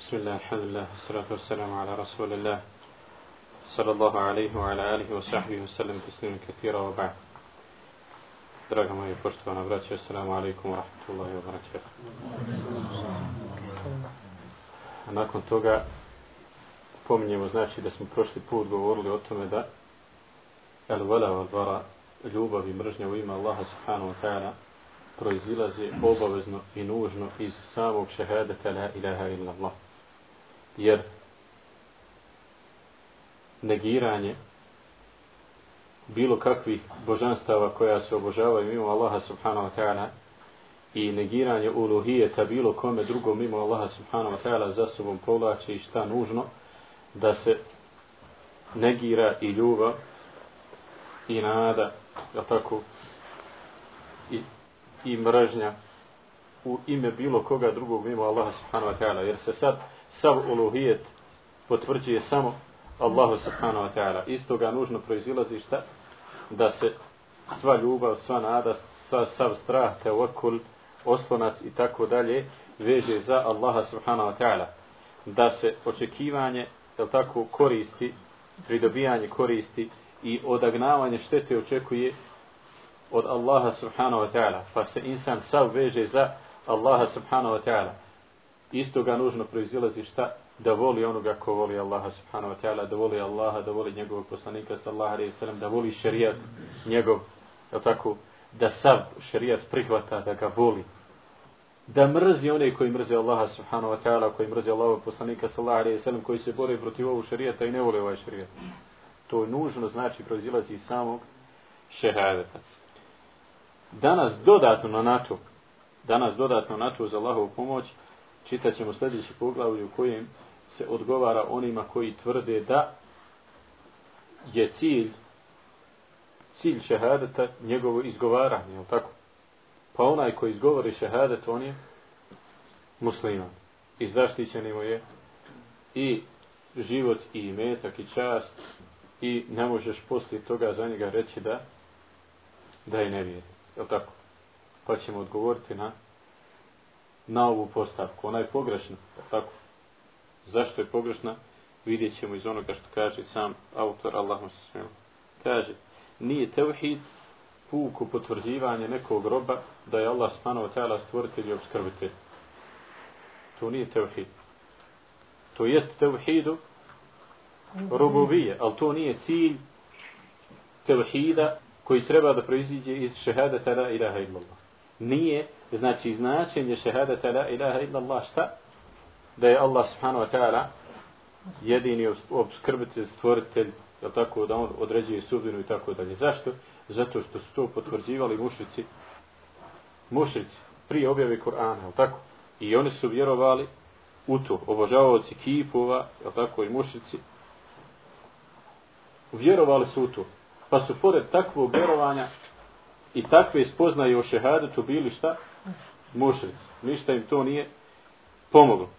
بسم الله الحمد لله والصلاة والسلام على رسول الله صلى الله عليه وعلى آله وصحبه وسلم تسليما كثيرا وبعد Draga moji poštovana braća, assalamu alaikum wa rahmatullahi wa barakatuh. Nakon toga pominjemo znači da smo prošli put govorili o tome da el vala wal bara ljubav i mržnja u ime Allaha subhanahu wa ta'ala proizilaze obavezno i nužno iz samog šehadeta la ilaha illa Allah. Jer negiranje bilo kakvih božanstava koja se obožavaju mimo Allaha subhanahu wa ta'ala i negiranje uluhijeta bilo kome drugom mimo Allaha subhanahu wa ta'ala za sobom povlači i šta nužno da se negira i ljubav i nada, ja tako, i, i mržnja u ime bilo koga drugog mimo Allaha subhanahu wa ta'ala, jer se sad sav uluhijet potvrđuje samo Allahu subhanahu wa ta'ala. Isto ga nužno proizilazi šta? Da se sva ljubav, sva nada, sva, sav strah, te okul, oslonac i tako dalje veže za Allaha subhanahu wa ta'ala. Da se očekivanje, je tako, koristi, pridobijanje koristi i odagnavanje štete očekuje od Allaha subhanahu wa ta'ala. Pa se insan sav veže za Allaha subhanahu wa ta'ala. Isto ga nužno proizilazi šta? Da voli onoga ko voli Allaha subhanahu wa ta'ala, da voli Allaha, da voli njegovog poslanika sallaha alaihi sallam, da voli šerijat njegov, je tako, da sav šerijat prihvata, da ga voli. Da mrzi one koji mrze Allaha subhanahu wa ta'ala, koji mrze Allaha poslanika sallaha alaihi sallam, koji se bore protiv ovog šerijata i ne voli ovaj šerijat. To nužno znači proizilazi iz samog šehadeta. Danas dodatno na to, danas dodatno na to za Allahovu pomoć, čitat ćemo sljedeći poglavlje u kojem se odgovara onima koji tvrde da je cilj cilj šehadeta njegovo izgovaranje, je tako? Pa onaj koji izgovori šehadet, on je musliman. I zaštićeni mu je i život i imetak i čast i ne možeš poslije toga za njega reći da da je nevjer. Je tako? Pa ćemo odgovoriti na na ovu postavku. Ona je pogrešna. Tako? Zašto je pogrešna? Vidjet ćemo iz onoga što kaže sam autor Allahom se smijelo. Kaže, nije tevhid puku potvrđivanje nekog roba da je Allah spanova tela stvoritelj i obskrbitelj. To nije tevhid. To jest tevhidu robovije, ali to nije cilj tevhida koji treba da proiziđe iz šehadeta la ilaha illallah. Nije, znači značenje šehadeta la ilaha illallah šta? Da je Allah subhanahu wa ta'ala jedini obskrbitelj, stvoritelj, je tako da on određuje sudbinu i tako dalje. Zašto? Zato što su to potvrđivali mušrici, mušrici prije objave Kur'ana, je tako? I oni su vjerovali u to, obožavaoci kipova, je tako, i mušrici, vjerovali su u to. Pa su pored takvog vjerovanja i takve spoznaje o šehadetu bili šta? Mušrici. Ništa im to nije pomoglo.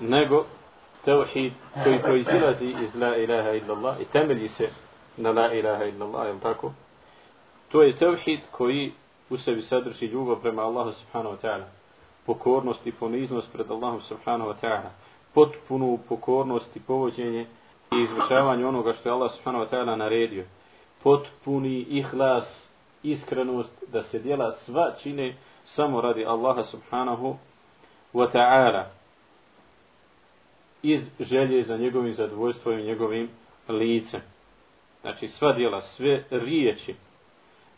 Nego tevhid koji proizilazi iz la ilaha illallah i temelji se na la ilaha illallah, je tako? To je tevhid koji u sebi sadrži ljubav prema Allahu subhanahu wa ta'ala. Pokornost i poniznost pred Allahom subhanahu wa ta'ala. Potpunu pokornost i povođenje i izvršavanje onoga što je Allah subhanahu wa ta'ala naredio. Potpuni ihlas, iskrenost da se djela sva čine samo radi Allaha subhanahu wa ta'ala iz želje za njegovim zadovoljstvom i njegovim licem. Znači sva djela, sve riječi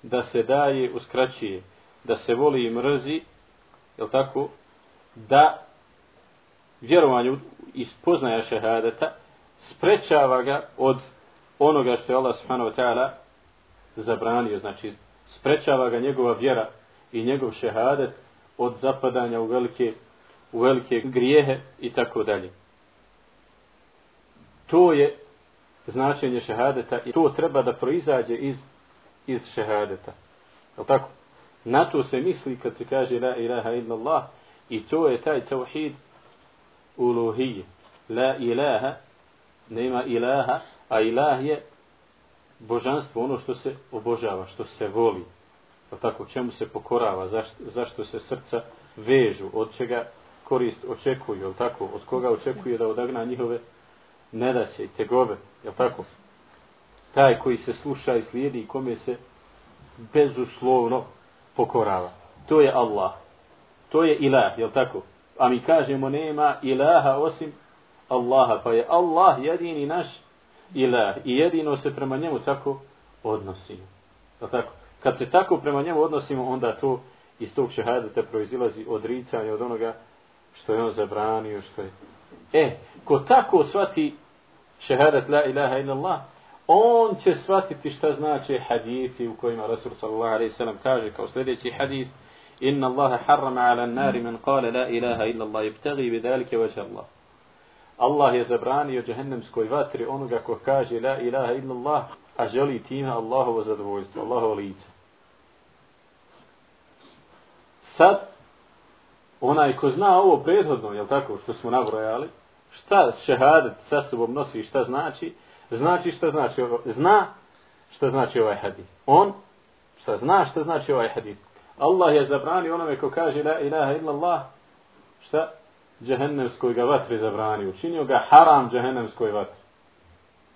da se daje, uskraćuje, da se voli i mrzi, je tako, da vjerovanje iz poznaja šehadeta sprečava ga od onoga što je Allah subhanahu wa ta'ala zabranio, znači sprečava ga njegova vjera i njegov šehadet od zapadanja u velike, u velike grijehe i tako dalje. To je značenje šehadeta i to treba da proizađe iz, iz šehadeta. Je tako? Na to se misli kad se kaže la ilaha illa Allah i to je taj tauhid uluhije. La ilaha nema ilaha, a ilah je božanstvo, ono što se obožava, što se voli. Pa tako, čemu se pokorava, zašto, zašto se srca vežu, od čega korist očekuju, jel tako? Od koga očekuje da odagna njihove nedaće i tegove, jel tako? Taj koji se sluša i slijedi i kome se bezuslovno pokorava. To je Allah. To je ilah, jel tako? A mi kažemo nema ilaha osim Allaha, pa je Allah jedini naš ilah i jedino se prema njemu tako odnosimo. Jel tako? Kad se tako prema njemu odnosimo, onda to iz tog šehadeta proizilazi odricanje od onoga što je on zabranio, što je... E, ko tako svati šehadet la ilaha illallah, on će shvatiti šta znači hadithi u kojima Rasul sallallahu alaihi sallam kaže kao sljedeći hadith Inna Allaha harrama ala nari men kale la ilaha illallah ibtagi bi dalike vađa Allah. Allah je zabranio džahennemskoj vatri onoga ko kaže la ilaha illallah a želi time Allahovo zadovoljstvo, Allahovo lice. Sad, onaj ko zna ovo prethodno, jel tako, što smo nabrojali, šta šehadet sa sobom nosi šta znači, znači šta znači zna šta znači ovaj hadith. On šta zna šta znači ovaj hadith. Allah je zabranio onome ko kaže la ilaha illallah, šta? Džehennemskoj ga vatri zabranio. Učinio ga haram džehennemskoj vatri.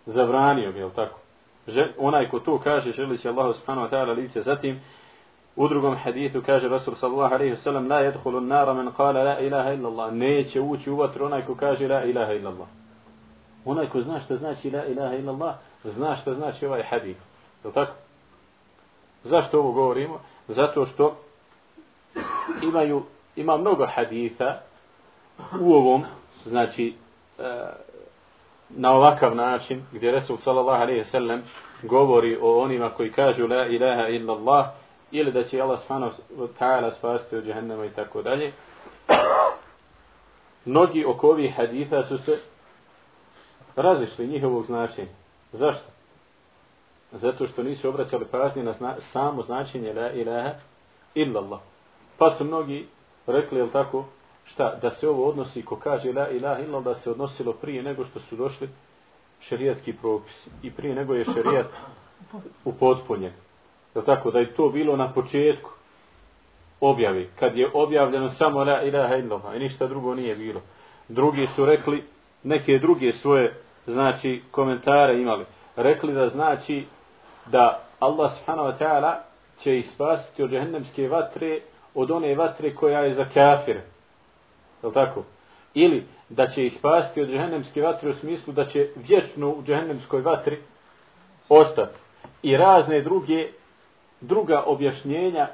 Zabranio ga, jel tako? Že, onaj ko to kaže, želi će Allah subhanahu wa ta'ala lice. Zatim, u drugom hadithu kaže Rasul sallallahu alaihi wa sallam, la jedhulu nara men kala la ilaha illallah. Neće ući u vatru onaj ko kaže la ilaha illallah. Onaj ko zna šta znači la ilaha illallah, zna šta znači ovaj hadith. Je tako? Zašto ovo govorimo? Zato što imaju, ima mnogo haditha u ovom, znači, e, na ovakav način, gdje Resul sallallahu alaihi sallam govori o onima koji kažu la ilaha illa Allah, ili da će Allah subhanahu ta'ala spasti od džahennama i tako dalje. Mnogi oko ovih haditha su se razišli njihovog značenja. Zašto? Zato što nisu obraćali pažnje na zna, samo značenje la ilaha illa Allah. Pa su mnogi rekli, jel tako, šta, da se ovo odnosi, ko kaže la ilaha illallah, da se odnosilo prije nego što su došli šerijatski propisi. I prije nego je šerijat upotpunjen. Jel tako, da je to bilo na početku objavi, kad je objavljeno samo la ilaha illallah i ništa drugo nije bilo. Drugi su rekli, neke druge svoje, znači, komentare imali. Rekli da znači da Allah subhanahu wa ta'ala će ih spasiti od džehennemske vatre od one vatre koja je za kafire. Je tako? Ili da će ih od džehennemske vatre u smislu da će vječno u džehennemskoj vatri ostati. I razne druge, druga objašnjenja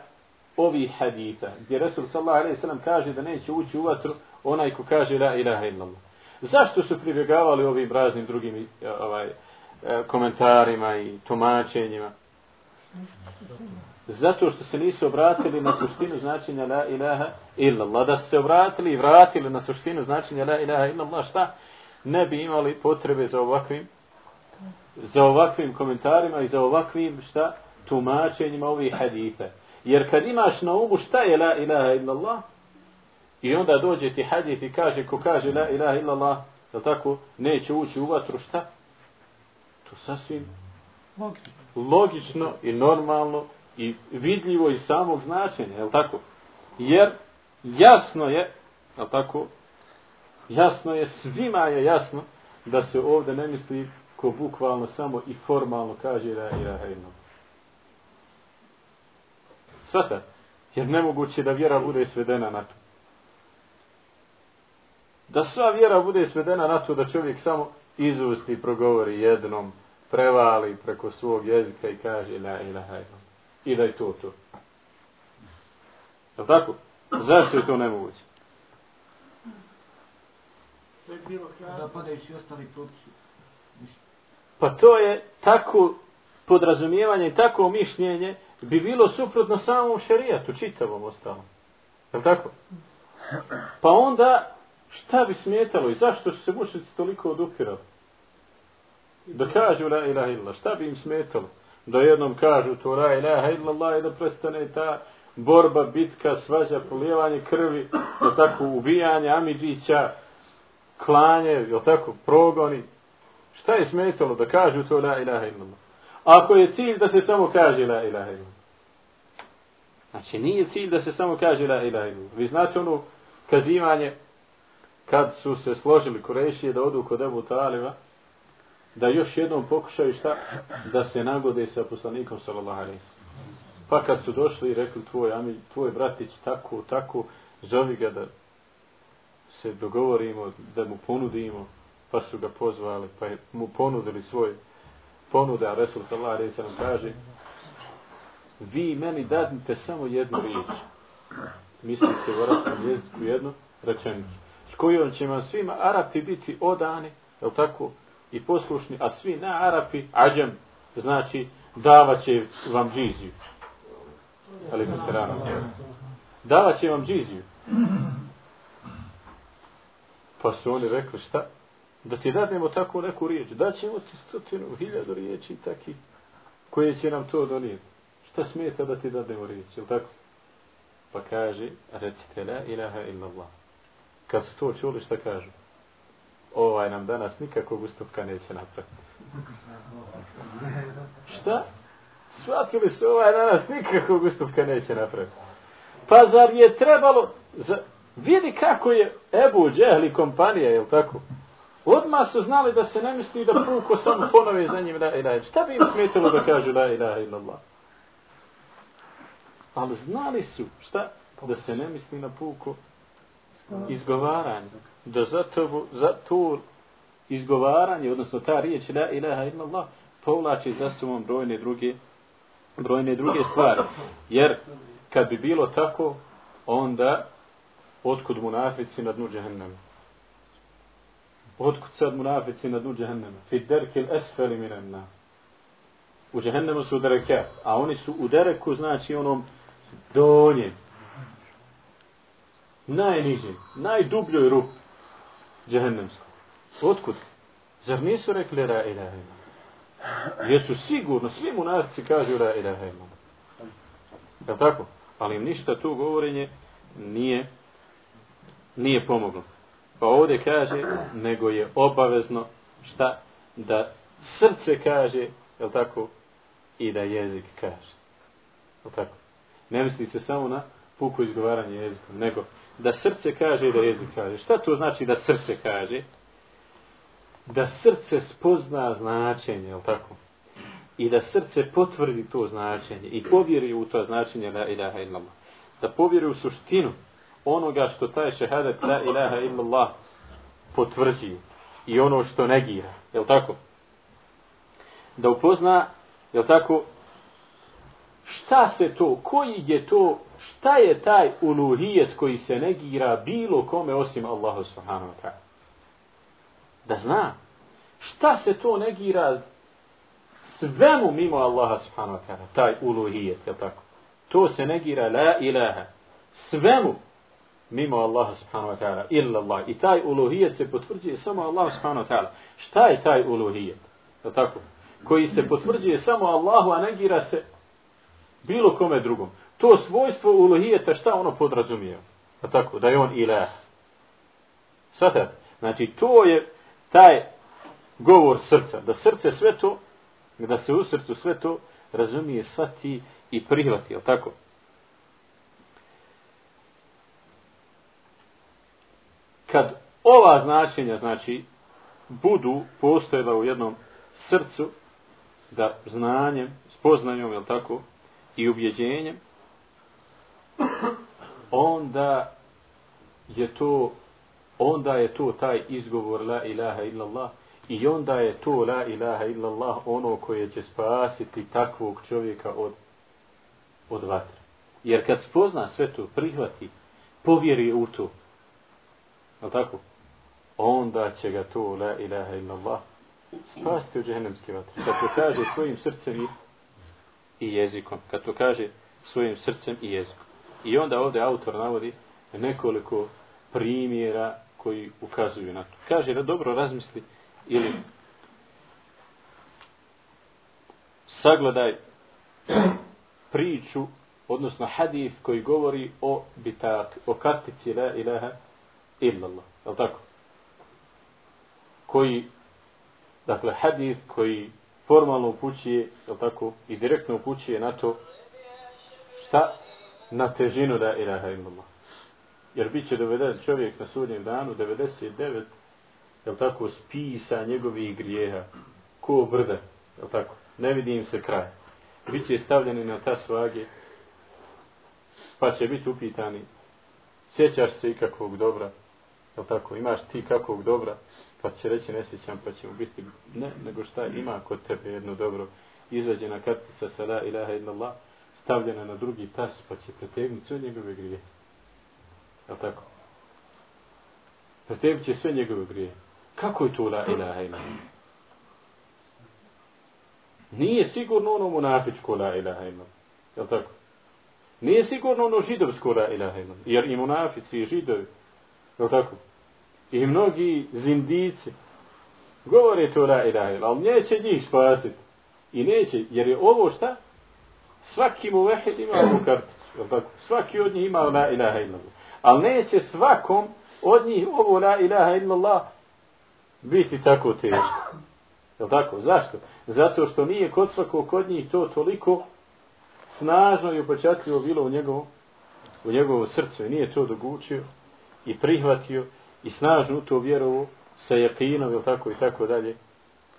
ovih hadita. Gdje Resul sallallahu alaihi sallam kaže da neće ući u vatru onaj ko kaže la ilaha illallah. Zašto su pribjegavali ovim raznim drugim eh, ovaj, eh, komentarima i tumačenjima. Zato što se nisu obratili na suštinu značenja la ilaha illallah. Da se obratili i vratili na suštinu značenja la ilaha illallah, šta? Ne bi imali potrebe za ovakvim za ovakvim komentarima i za ovakvim šta? tumačenjima ovih hadita. Jer kad imaš na umu šta je la ilaha illallah i onda dođe ti hadith i kaže ko kaže la ilaha illallah, je tako? Neće ući u vatru šta? to sasvim logično i normalno i vidljivo iz samog značenja, je tako? Jer jasno je, je tako? Jasno je, svima je jasno da se ovdje ne misli ko bukvalno samo i formalno kaže da je rahajno. Svata, jer nemoguće da vjera bude svedena na to. Da sva vjera bude svedena na to da čovjek samo izusti progovori jednom, prevali preko svog jezika i kaže la ilaha ila. I da je to to. Je tako? Zašto je to nemoguće? Pa to je tako podrazumijevanje i tako mišljenje bi bilo suprotno samom šerijatu, čitavom ostalom. Je tako? Pa onda šta bi smetalo i zašto su se mušnici toliko odupirali? da kažu la ilaha illa, šta bi im smetalo? Da jednom kažu to la ilaha illallah i da prestane ta borba, bitka, svađa, polijevanje krvi, da tako ubijanje Amidžića, klanje, je tako, progoni. Šta je smetalo da kažu to la ilaha illallah? Ako je cilj da se samo kaže la ilaha illallah. Znači nije cilj da se samo kaže la ilaha illallah. Vi znate ono kazivanje kad su se složili Kurešije da odu kod Ebu Taliba, da još jednom pokušaju šta? Da se nagode sa poslanikom sallallahu alejhi Pa kad su došli i rekli tvoj, ami, tvoj bratić tako, tako, zovi ga da se dogovorimo, da mu ponudimo, pa su ga pozvali, pa je mu ponudili svoj ponuda, a Resul sallallahu alejhi sallam kaže, vi meni dadnite samo jednu riječ. Misli se u arabskom jeziku jednu rečenicu. S kojom će vam svima Arapi biti odani, je tako, i poslušni, a svi na Arapi, ađem, znači, davat će vam džiziju. Ali se rano. Davat će vam džiziju. Pa su oni rekli, šta? Da ti dadnemo tako neku riječ. Da ćemo ti stotinu, hiljadu riječi taki, koje će nam to donijeti. Šta smeta da ti dadnemo riječ, je tako? Pa kaže, recite la ilaha illallah. Kad su to čuli, šta kažu? Ovaj nam danas nikakvog ustupka neće napraviti. Šta? Shvatili su ovaj danas nikakvog ustupka neće napraviti. Pa zar je trebalo... Za, vidi kako je Ebu Džehli kompanija, je tako? Odmah su znali da se ne misli da puko samo ponove za njim la ilaha. Šta bi im smetilo da kažu la ilaha illallah? Ali znali su, šta? Da se ne misli na puko izgovaranje. Da za to, za to izgovaranje, odnosno ta riječ la ilaha illallah, povlači za sobom brojne druge brojne druge stvari. Jer kad bi bilo tako, onda otkud munafici na dnu džahennema? Otkud sad munafici na dnu džahennema? Fi derkil esfeli minanna. U džahennemu su u dereke, a oni su u dereku, znači onom donjem. Najniže, najdubljoj rup džahennemskom. Otkud? Zar nisu rekli la ilaha ilaha? Jesu sigurno, svi munarci kažu la ilaha illallah. Je tako? Ali im ništa tu govorenje nije nije pomoglo. Pa ovdje kaže, nego je obavezno šta? Da srce kaže, je tako? I da jezik kaže. Je tako? Ne misli se samo na puku izgovaranje jezikom, nego da srce kaže i da jezik kaže. Šta to znači da srce kaže? Da srce spozna značenje, je tako? I da srce potvrdi to značenje i povjeri u to značenje la ilaha illallah. Da povjeri u suštinu onoga što taj šehadet la ilaha illallah potvrđi i ono što negira, je tako? Da upozna, je tako, šta se to, koji je to, šta je taj uluhijet koji se negira bilo kome osim Allahu subhanahu wa ta'ala da zna šta se to negira svemu mimo Allaha subhanahu wa ta'ala, taj uluhijet, je tako? To se negira la ilaha, svemu mimo Allaha subhanahu wa ta'ala, illa Allah. I taj uluhijet se potvrđuje samo Allah subhanahu wa ta'ala. Šta je taj uluhijet? Je tako? Koji se potvrđuje samo Allahu, a negira se bilo kome drugom. To svojstvo uluhijeta, šta ono podrazumije? Je tako? Da je on ilah. Sada, znači to je taj govor srca, da srce sve to, da se u srcu sve to razumije, svati i prihvati, je tako? Kad ova značenja, znači, budu postojala u jednom srcu, da znanjem, spoznanjem, je tako, i ubjeđenjem, onda je to onda je to taj izgovor la ilaha illallah i onda je to la ilaha illallah ono koje će spasiti takvog čovjeka od, od vatre. Jer kad spozna sve to, prihvati, povjeri u to, je tako? Onda će ga to la ilaha illallah spasiti od džehennemske vatre. Kad to kaže svojim srcem i jezikom. Kad to kaže svojim srcem i jezikom. I onda ovdje autor navodi nekoliko primjera koji ukazuju na to. Kaže da dobro razmisli ili sagledaj priču, odnosno hadif koji govori o bitak, o kartici la ilaha illallah. Je li tako? Koji, dakle, hadif koji formalno upućuje, je tako, i direktno upućuje na to šta? Na težinu la ilaha illallah. Jer bit će doveden čovjek na sudnjem danu, 99, jel tako, spisa njegovih grijeha. Ko brda, jel tako? Ne vidi im se kraj. Biće stavljeni na ta svage, pa će biti upitani, sjećaš se ikakvog dobra, jel tako, imaš ti kakvog dobra, pa će reći ne sjećam, pa će mu biti, ne, nego šta ima kod tebe jedno dobro, izvađena kartica sa la ilaha illallah, stavljena na drugi tas, pa će pretegnuti sve njegove grijehe Je tako? Pretegnut će sve njegove grije. Kako je to la ilaha illallah? Nije sigurno ono munafičko la ilaha illallah. Je tako? Nije sigurno ono židovsko la ilaha illallah. Jer i munafici i židovi, Je tako? I mnogi zindici govore to la ilaha illallah, ali neće njih spasiti. I neće, jer je ovo šta? Svaki mu vehid ima ovu karticu. Tako? Svaki od njih ima la ilaha illallah. Ali neće svakom od njih ovo la ilaha illallah biti tako teško. Je tako? Zašto? Zato što nije kod svakog kod njih to toliko snažno i upočatljivo bilo u njegovo, u njegovo srcu i nije to dogučio i prihvatio i snažno u to vjerovo sa jakinom, jel tako i tako dalje,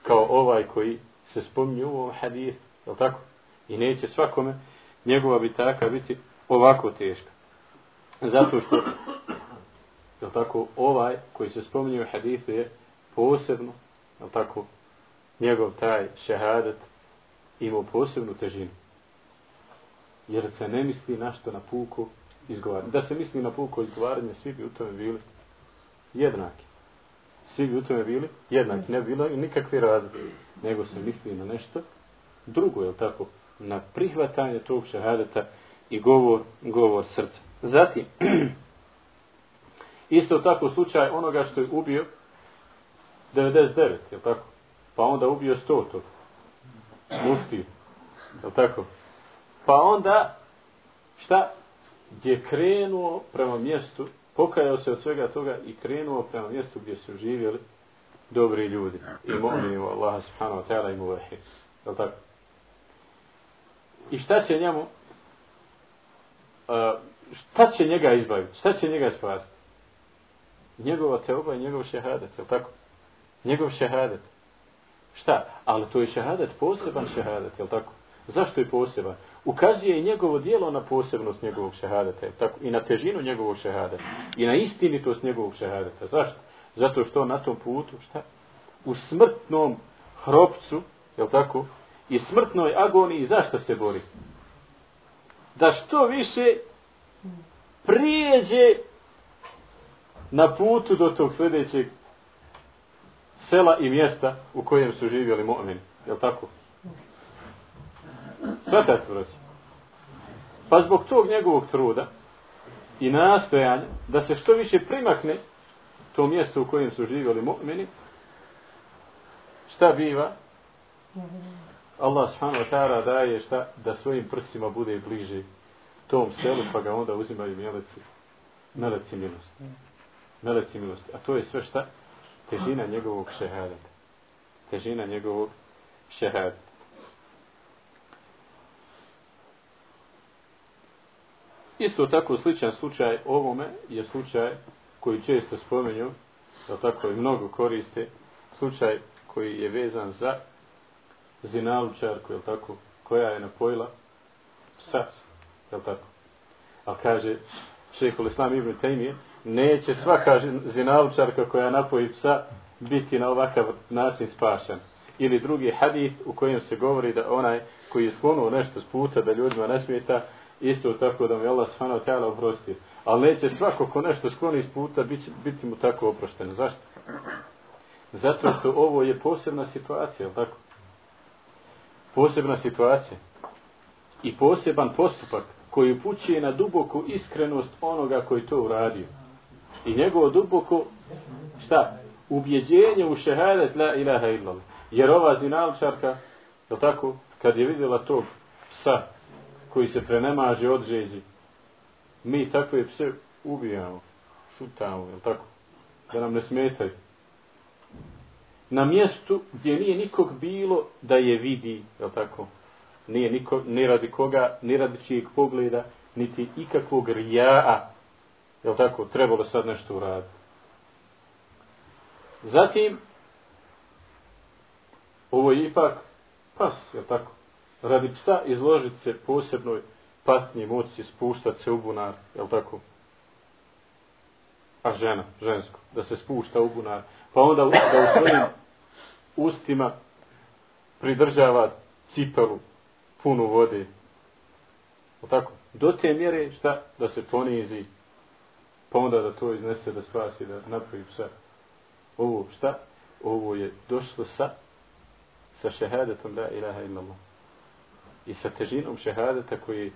kao ovaj koji se spominje u ovom hadith, jel tako? I neće svakome njegova bitaka biti ovako teška. Zato što, je tako, ovaj koji se spominje u hadithu je posebno, je tako, njegov taj šehadat imao posebnu težinu. Jer se ne misli na što na puku izgovaranje. Da se misli na puku izgovaranje, svi bi u tome bili jednaki. Svi bi u tome bili jednaki. Ne bilo nikakve razlike. Nego se misli na nešto drugo, je tako? Na prihvatanje tog šehadeta i govor, govor srca. Zatim, isto tako slučaj onoga što je ubio 99, je tako? Pa onda ubio 100 tog. Mufti. Je tako? Pa onda, šta? Je krenuo prema mjestu pokajao se od svega toga i krenuo prema mjestu gdje su živjeli dobri ljudi. I molimo Allaha subhanahu wa ta'ala i mu. Je tako? I šta će njemu uh, šta će njega izbaviti? Šta će njega spasiti? Njegova teoba i njegov šehadet, je tako? Njegov šehadet. Šta? Ali to je šehadet, poseban šehadet, je tako? Zašto je poseban? ukazuje i njegovo dijelo na posebnost njegovog šehadeta tako, i na težinu njegovog šehadeta i na istinitost njegovog šehadeta. Zašto? Zato što na tom putu, šta? U smrtnom hropcu, je tako? I smrtnoj agoniji, zašto se bori? Da što više prijeđe na putu do tog sljedećeg sela i mjesta u kojem su živjeli mu'mini. Je tako? Svatate, broći. Pa zbog tog njegovog truda i nastojanja da se što više primakne to mjesto u kojem su živjeli mu'mini, šta biva? Allah subhanahu wa ta'ala daje šta? Da svojim prsima bude bliže tom selu, pa ga onda uzimaju mjeleci, meleci milosti. Meleci milosti. A to je sve šta? Težina njegovog šehadeta. Težina njegovog šehadeta. Isto tako sličan slučaj ovome je slučaj koji često spomenju, da tako i mnogo koriste, slučaj koji je vezan za zinalučarku, je tako, koja je napojila psa, je tako. A kaže šehol Islam Ibn Taymiye, neće svaka zinalučarka koja napoji psa biti na ovakav način spašan. Ili drugi hadith u kojem se govori da onaj koji je sklonuo nešto s puta da ljudima ne smeta, isto tako da mi Allah subhanahu wa ta'ala oprosti. Ali neće svako ko nešto skloni iz puta biti, biti mu tako oprošteno. Zašto? Zato što ovo je posebna situacija, tako? Posebna situacija. I poseban postupak koji upućuje na duboku iskrenost onoga koji to uradio. I njegovo duboko, šta? Ubjeđenje u šehadet la ilaha illallah. Jer ova zinalčarka, je tako, kad je vidjela tog psa koji se prenemaže od žeđi. Mi takve pse ubijamo, šutamo, je tako? Da nam ne smetaju. Na mjestu gdje nije nikog bilo da je vidi, je tako? Nije niko, ni radi koga, ni radi čijeg pogleda, niti ikakvog rija'a, je tako, trebalo sad nešto uraditi. Zatim, ovo je ipak pas, je tako, radi psa izložiti se posebnoj patnji, moći, spuštati se u bunar, je tako, a žena, žensko, da se spušta u bunar, pa onda da u svojim ustima pridržava cipelu punu vode. O tako? Do te mjere šta? Da se ponizi, pa onda da to iznese, da spasi, da napravi psa. Ovo šta? Ovo je došlo sa sa šehadetom la ilaha illallah. I sa težinom šehadeta koji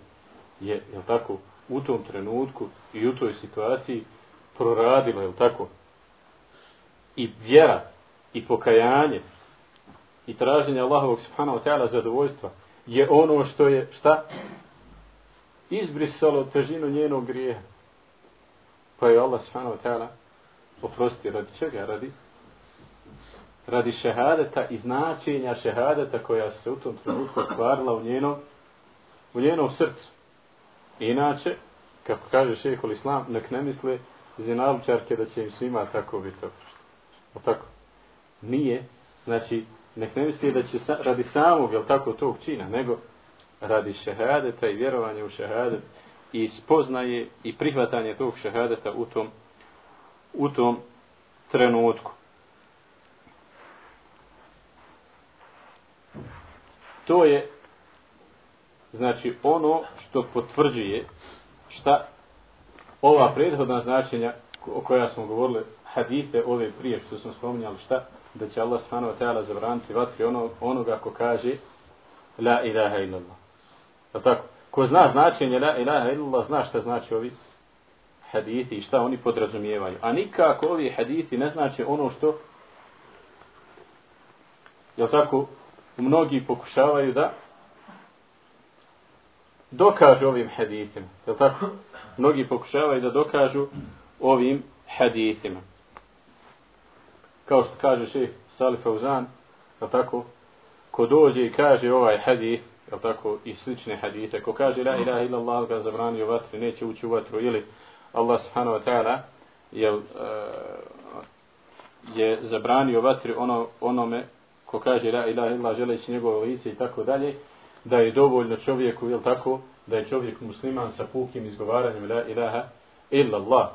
je, je tako, u tom trenutku i u toj situaciji proradila, je tako? I vjera, i pokajanje, i traženje Allahovog subhanahu wa ta'ala zadovoljstva, je ono što je, šta? Izbrisalo težinu njenog grijeha. Pa je Allah subhanahu wa ta'ala oprosti radi čega? Radi radi šehadeta i značenja šehadeta koja se u tom trenutku stvarila u njenom u njenom srcu. Inače, kako kaže šehol Islam, nek ne misle zinalučarke da će im svima tako biti oprošteno. O tako? Nije. Znači, nek ne misli da će sa, radi samog, jel tako, tog čina, nego radi šehadeta i vjerovanja u šehadet i spoznaje i prihvatanje tog šehadeta u tom, u tom trenutku. To je znači ono što potvrđuje šta ova prethodna značenja o koja smo govorili hadite ove prije što smo spominjali šta da će Allah subhanahu wa ta'ala zabraniti vatri ono, onoga ko kaže la ilaha illallah. Je tako, ko zna značenje la ilaha illallah, zna šta znači ovi hadithi i šta oni podrazumijevaju. A nikako ovi hadithi ne znači ono što je tako, mnogi pokušavaju da dokažu ovim hadithima. Je tako? Mnogi pokušavaju da dokažu ovim hadithima kao što kaže šeh Salih Fauzan, je tako, ko dođe i kaže ovaj hadith, je tako, i slične hadite, ko kaže la ilaha illallah ga zabranio vatri, neće ući u vatru, ili Allah subhanahu wa ta'ala je, uh, je zabranio vatri ono, onome ko kaže la ilaha illallah želeći njegovo lice i tako dalje, da je dovoljno čovjeku, je tako, da je čovjek musliman sa pukim izgovaranjem la ilaha illallah.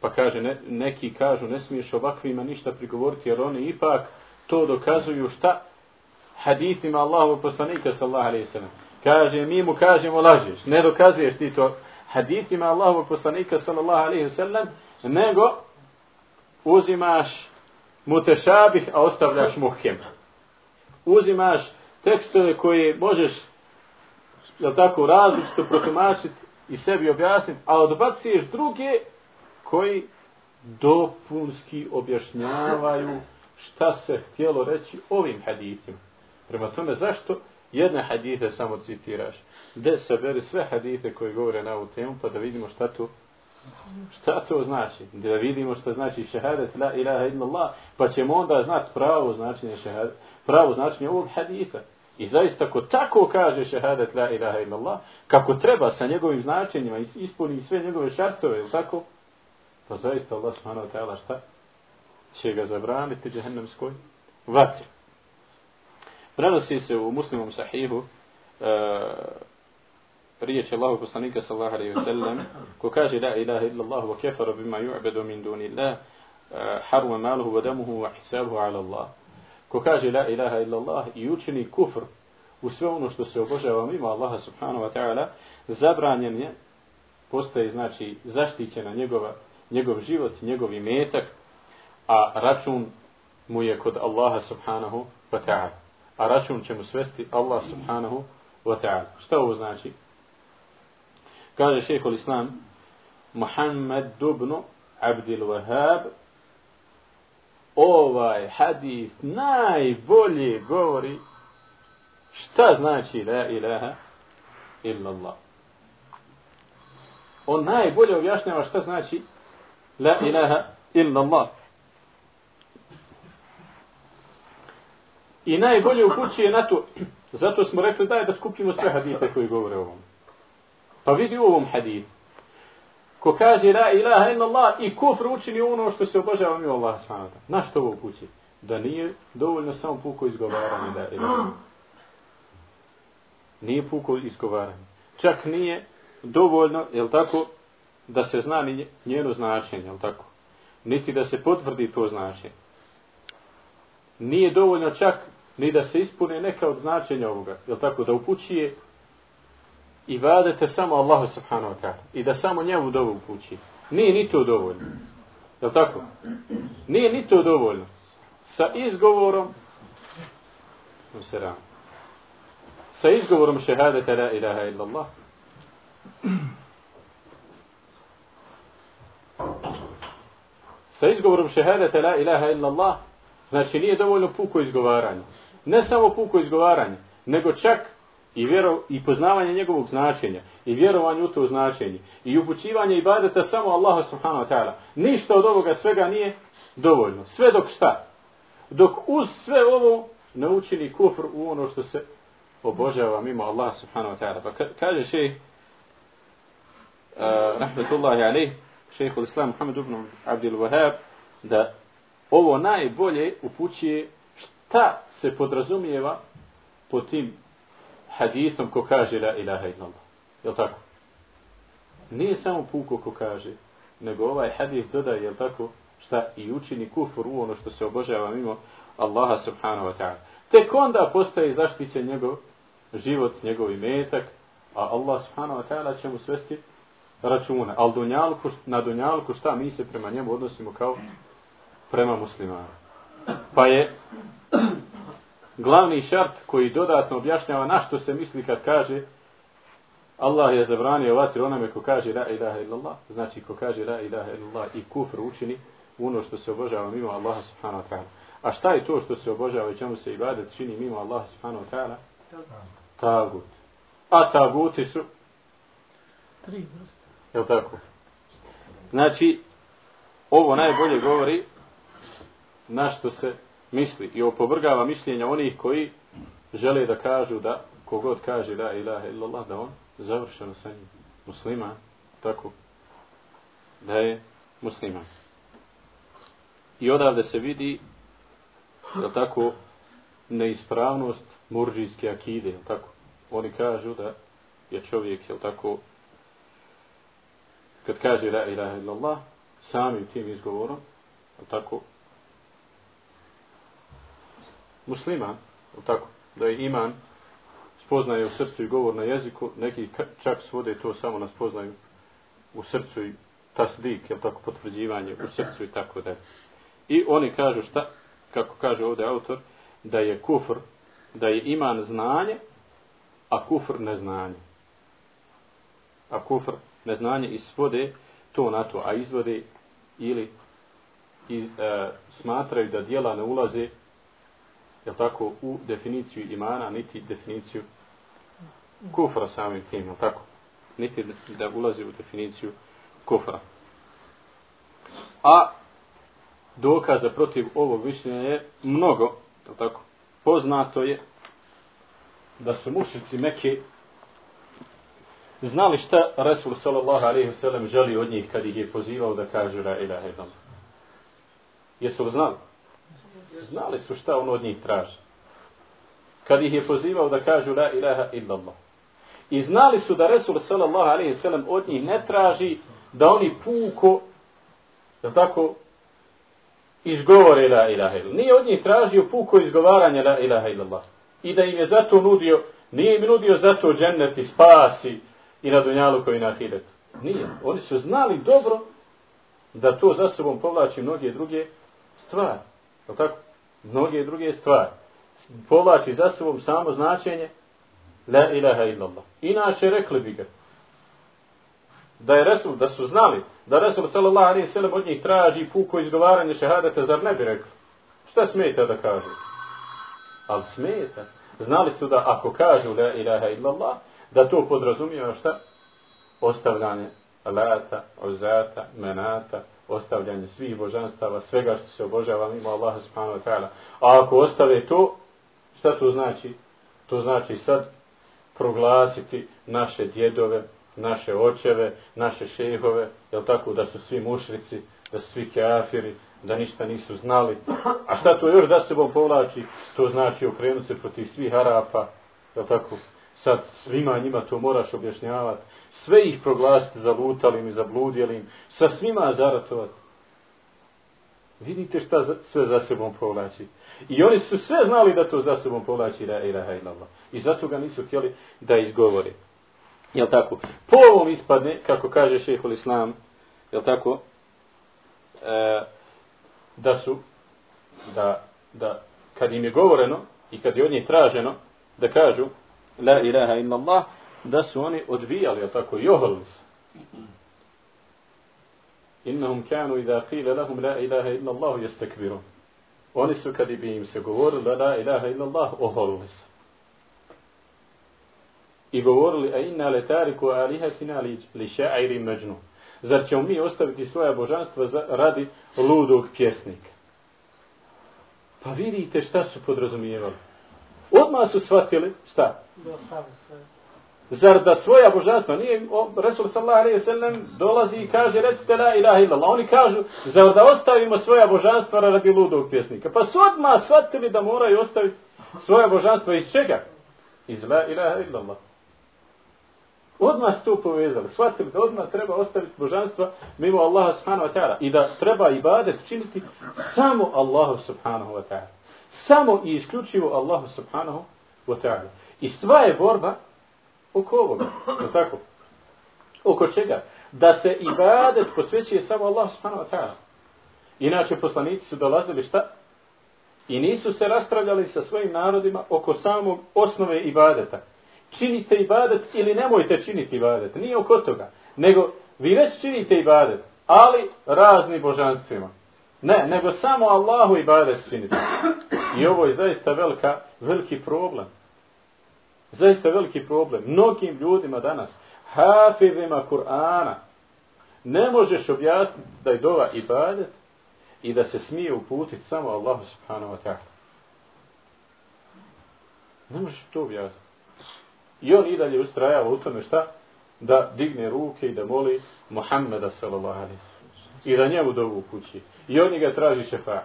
Pa kaže, ne, neki kažu, ne smiješ ovakvima ništa prigovoriti, jer oni ipak to dokazuju šta? Hadithima Allahu poslanika sallahu alaihi sallam. Kaže, mi mu kažemo lažeš, ne dokazuješ ti to hadithima Allahu poslanika sallallahu alaihi sallam, nego uzimaš mutešabih, a ostavljaš muhkem. Uzimaš tekstove koje možeš jel tako, različito protumačiti i sebi objasniti, a odbacuješ druge koji dopunski objašnjavaju šta se htjelo reći ovim hadithima. Prema tome, zašto jedne hadite samo citiraš? Gde se beri sve hadite koji govore na ovu temu, pa da vidimo šta to Šta to znači? Da vidimo šta znači šehadet la ilaha illallah, pa ćemo onda znati pravo značenje šehadet, pravo značenje ovog haditha. I zaista ko tako kaže šehadet la ilaha illallah, kako treba sa njegovim značenjima ispuni sve njegove šartove, ili tako? Pa zaista Allah subhanahu wa ta'ala šta? Će ga zabraniti džehennemskoj vatri. Prenosi se u muslimom sahihu uh, riječ Allahu poslanika sallallahu alaihi wa sallam ko kaže la ilaha illa Allah wa kefara bima ju'bedu min duni Allah uh, e, haruma maluhu wa damuhu wa hisabuhu ala Allah. Ko kaže la ilaha illa Allah i učini kufr u sve ono što se obožava mimo Allaha subhanahu wa ta'ala zabranjen je postaje znači zaštićena njegova njegov život, njegov imetak, a račun mu je kod Allaha subhanahu wa ta'ala. A račun će mu svesti Allah subhanahu wa ta'ala. Što ovo znači? Kaže šehhul islam, Muhammed dubnu Abdil Wahab, ovaj hadis najbolje govori šta znači la ilaha illa Allah. On najbolje objašnjava šta znači La ilaha illa Allah. I najbolje upućuje na to, zato smo rekli daj da skupimo sve hadite koji govore o ovom. Pa vidi u ovom haditu. ko kaže la ilaha illallah i kufr učini ono što se obožava mi Allah s.w.t. Na što ovo upući? Da nije dovoljno samo puko izgovaranje da ilaha. Nije puko izgovaranje. Čak nije dovoljno, jel tako, da se zna njeno značenje, je tako? Niti da se potvrdi to značenje. Nije dovoljno čak ni da se ispune neka od značenja ovoga, je tako? Da upućuje i vadete samo Allahu subhanahu wa ta'ala i da samo njemu dovu upući. Nije ni to dovoljno. Je tako? Nije ni to dovoljno. Sa izgovorom sa izgovorom šehadete la ilaha illallah sa izgovorom šehadete la ilaha illallah znači nije dovoljno puko izgovaranje. Ne samo puko izgovaranje, nego čak i, vjero, i poznavanje njegovog značenja i vjerovanje u to značenje i upućivanje ibadeta samo Allaha subhanahu wa ta'ala. Ništa od ovoga svega nije dovoljno. Sve dok šta? Dok uz sve ovo ne učini kufr u ono što se obožava mimo Allaha subhanahu wa ta'ala. Pa kaže šejh uh, rahmetullahi alaih šejh islam Muhammed ibn Abdul Wahab da ovo najbolje upućuje šta se podrazumijeva po tim hadithom ko kaže la ilaha illallah. Je tako? Nije samo puko ko kaže, nego ovaj hadith dodaje, je tako, šta i učini kufur u ono što se obožava mimo Allaha subhanahu wa ta'ala. Tek onda postaje zaštićen njegov život, njegov imetak, a Allah subhanahu wa ta'ala će mu svesti računa. Al dunjalku, na dunjalku šta mi se prema njemu odnosimo kao prema muslimanu. Pa je glavni šart koji dodatno objašnjava na što se misli kad kaže Allah je zabranio vatri onome ko kaže la ilaha illallah, znači ko kaže la ilaha illallah i kufr učini ono što se obožava mimo Allaha subhanahu wa ta'ala. A šta je to što se obožava i čemu se ibadet čini mimo Allaha subhanahu wa ta'ala? Tagut. A taguti su? Tri vrste. Je tako? Znači, ovo najbolje govori na što se misli i opovrgava mišljenja onih koji žele da kažu da kogod kaže la ilaha illallah da on završeno sa njim. Muslima tako da je muslima i odavde se vidi da tako neispravnost murđijske akide tako? Oni kažu da je čovjek je tako kad kaže la ilaha illallah samim tim izgovorom tako musliman, tako, da je iman spoznaje u srcu i govor na jeziku, neki čak svode to samo na spoznaju u srcu i tasdik, je tako, potvrđivanje u srcu i tako da. I oni kažu šta, kako kaže ovdje autor, da je kufr, da je iman znanje, a kufr neznanje. A kufr neznanje i svode to na to, a izvode ili i, e, smatraju da dijela ne ulaze je tako, u definiciju imana, niti definiciju kufra samim tim, je tako? Niti da ulazi u definiciju kufra. A dokaza protiv ovog mišljenja je mnogo, je tako? Poznato je da su mušici Mekke znali šta Resul sallallahu alaihi sallam želi od njih kad ih je pozivao da kažu la ilaha illallah. Jesu li znali? Znali su šta on od njih traži. Kad ih je pozivao da kažu la ilaha illallah. I znali su da Resul sallallahu alaihi sallam od njih ne traži da oni puko, da tako, izgovore la ilaha illallah. Nije od njih tražio puko izgovaranje la ilaha illallah. I da im je zato nudio, nije im nudio zato džennet i spasi i na dunjalu koji na ahiretu. Nije. Oni su znali dobro da to za sobom povlači mnoge druge stvari. Je tako? Mnoge druge stvari. Povlači za sobom samo značenje La ilaha illallah. Inače rekli bi ga da je Resul, da su znali da Resul sallallahu alaihi sallam od njih traži puko izgovaranje šehadete, zar ne bi rekli? Šta smeta da kažu? Ali smeta. Znali su da ako kažu la ilaha illallah, da to podrazumijeva šta? Ostavljanje lata, ozata, menata, ostavljanje svih božanstava, svega što se obožava mimo Allaha subhanahu wa ta'ala. A ako ostave to, šta to znači? To znači sad proglasiti naše djedove, naše očeve, naše šehove, jel tako, da su svi mušrici, da su svi kafiri, da ništa nisu znali. A šta to još da se bom povlači? To znači okrenuti se protiv svih Arapa, jel tako, sad svima njima to moraš objašnjavati, sve ih proglasiti zalutalim i zabludjelim, sa svima zaratovati. Vidite šta sve za sebom povlači. I oni su sve znali da to za sebom povlači la ilaha illallah. I zato ga nisu htjeli da izgovore. Jel tako? Po ovom ispadne, kako kaže šehol islam, jel tako, e, da su, da, da kad im je govoreno i kad je od njih traženo, da kažu la ilaha illa Allah, da su oni odbijali, jel tako, joholi se. Innahum kanu idha qila lahum la ilaha illa Allah yastakbirun. Oni su kad bi im se govorili la ilaha illa Allah oholili se. I govorili a inna le tariku alihatina li, li ša'iri međnu. Zar ćemo mi ostaviti svoja božanstva za, radi ludog pjesnika? Pa vidite šta su podrazumijevali. Odmah su shvatili šta? Zar da svoja božanstva nije Resul sallallahu alejhi ve sellem dolazi i kaže recite la ilaha illallah. Oni kažu zar da ostavimo svoja božanstva radi ludog pjesnika. Pa su odmah shvatili da moraju ostaviti svoja božanstva iz čega? Iz la ilaha illallah. Odmah su to povezali. Shvatili da odmah treba ostaviti božanstva mimo Allaha subhanahu wa ta'ala. I da treba ibadet činiti samo Allahu subhanahu wa ta'ala. Samo i isključivo Allahu subhanahu wa ta'ala. I sva je borba oko ovoga. No tako? Oko čega? Da se ibadet posvećuje samo Allah subhanahu wa ta'ala. Inače poslanici su dolazili šta? I nisu se raspravljali sa svojim narodima oko samog osnove ibadeta. Činite ibadet ili nemojte činiti ibadet. Nije oko toga. Nego vi već činite ibadet, ali razni božanstvima. Ne, nego samo Allahu ibadet činiti. I ovo je zaista velika, veliki problem zaista veliki problem. Mnogim ljudima danas, hafidima Kur'ana, ne možeš objasniti da je dova ibadet i da se smije uputiti samo Allahu subhanahu wa ta'ala. Ne možeš to objasniti. I on i dalje ustrajava u tome šta? Da digne ruke i da moli Muhammeda sallallahu alaihi I da njemu dovu kući. I od njega traži šefat.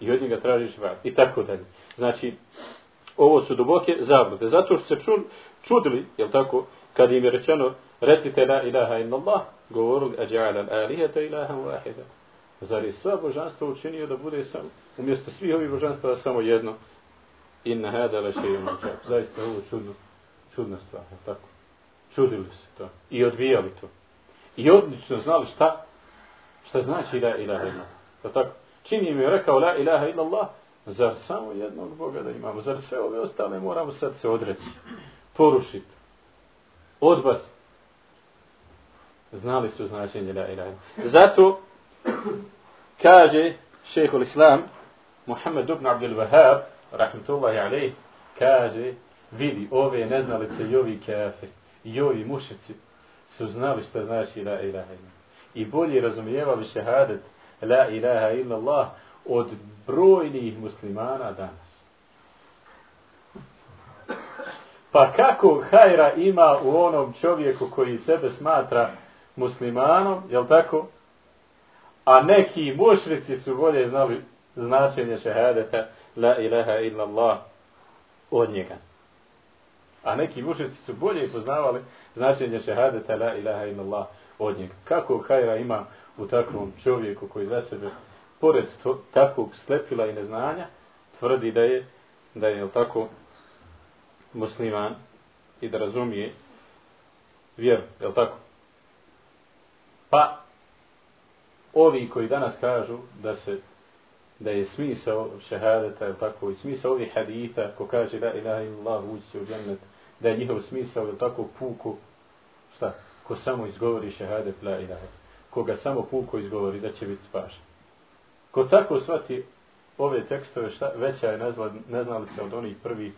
I od njega traži šefat. I tako dalje. Znači, ovo su duboke zablude. Zato što se čudili, jel tako, kad im je rečeno, recite la ilaha illallah, Allah, govorili, a ja'ala alihata ilaha wahida. Zar je sva božanstva učinio da bude samo, umjesto svih ovih božanstva, samo jedno? Inna hada la še. Zaista ovo čudno, čudna stvar, tako? Čudili se to. I odbijali to. I odlično znali šta, šta znači la ilaha illa Allah. tako? Čim im je rekao la ilaha illa Allah, Zar samo jednog Boga da imamo? Zar sve ove ostale moramo sad se odreći? Porušiti? Odbaciti? Znali su značenje la ilaha. Zato kaže šehhul islam Muhammed ibn Abdul Wahab rahmetullahi alaih kaže vidi ove neznalice i ovi kafe i ovi mušici su znali šta znači la ilaha i bolje razumijevali šehadet la ilaha illa Allah od brojnih muslimana danas. Pa kako hajra ima u onom čovjeku koji sebe smatra muslimanom, jel tako? A neki mušrici su bolje znali značenje šehadeta la ilaha illa Allah od njega. A neki mušrici su bolje poznavali značenje šehadeta la ilaha illallah od njega. Kako hajra ima u takvom čovjeku koji za sebe pored to, takvog slepila i neznanja, tvrdi da je, da je, tako, musliman i da razumije vjeru, je tako? Pa, ovi koji danas kažu da se da je smisao šehadeta, je tako, i smisao ovih haditha, ko kaže la ilaha illallah ući u džennet, da je njihov smisao, je tako, puku, šta, ko samo izgovori šehadet la ilaha, koga samo puko izgovori da će biti spašen. Ko tako shvati ove tekstove, šta, veća je neznalica od onih prvih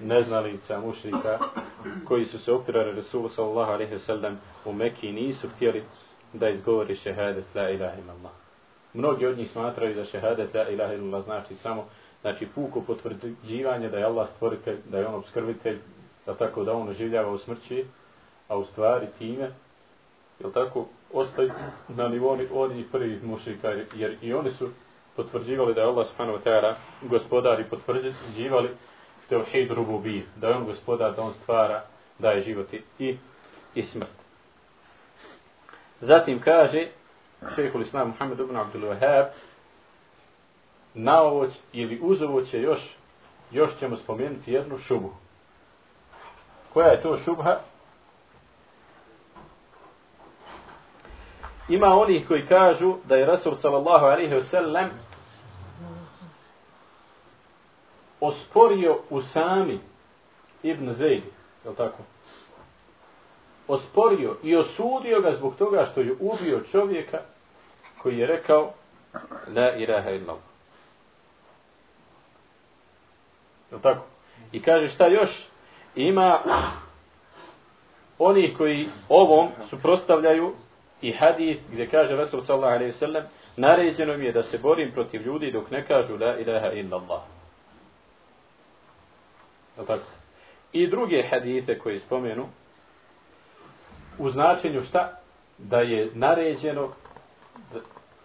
neznalica mušrika koji su se opirali Resul sallallahu alaihi sallam u Mekiji nisu htjeli da izgovori šehadet la ilaha illallah. Mnogi od njih smatraju da šehadet la ilaha illallah znači samo znači puko potvrđivanje da je Allah stvoritelj, da je on obskrbitelj da tako da on življava u smrći, a u stvari time, jel tako, ostaje na nivou onih prvih mušika, jer i oni su potvrđivali da je Allah subhanahu wa ta'ala gospodar i potvrđivali tevhid rububi, da je on gospodar, da on stvara, daje život i, i smrt. Zatim kaže šehhul islam Muhammed ibn Abdul Wahab na ovo ili uz ovo će još još ćemo spomenuti jednu šubu. Koja je to šubha? Ima onih koji kažu da je Rasul sallallahu alaihi wasallam osporio Usami Ibn Zaid, je tako? Osporio i osudio ga zbog toga što je ubio čovjeka koji je rekao La ilaha illallah. Je tako? I kaže šta još? Ima oni koji ovom suprostavljaju i hadis gdje kaže Rasul sallallahu alejhi ve sellem naređeno mi je da se borim protiv ljudi dok ne kažu la ilaha illa Allah. Tako. I druge hadite koje spomenu u značenju šta? Da je naređeno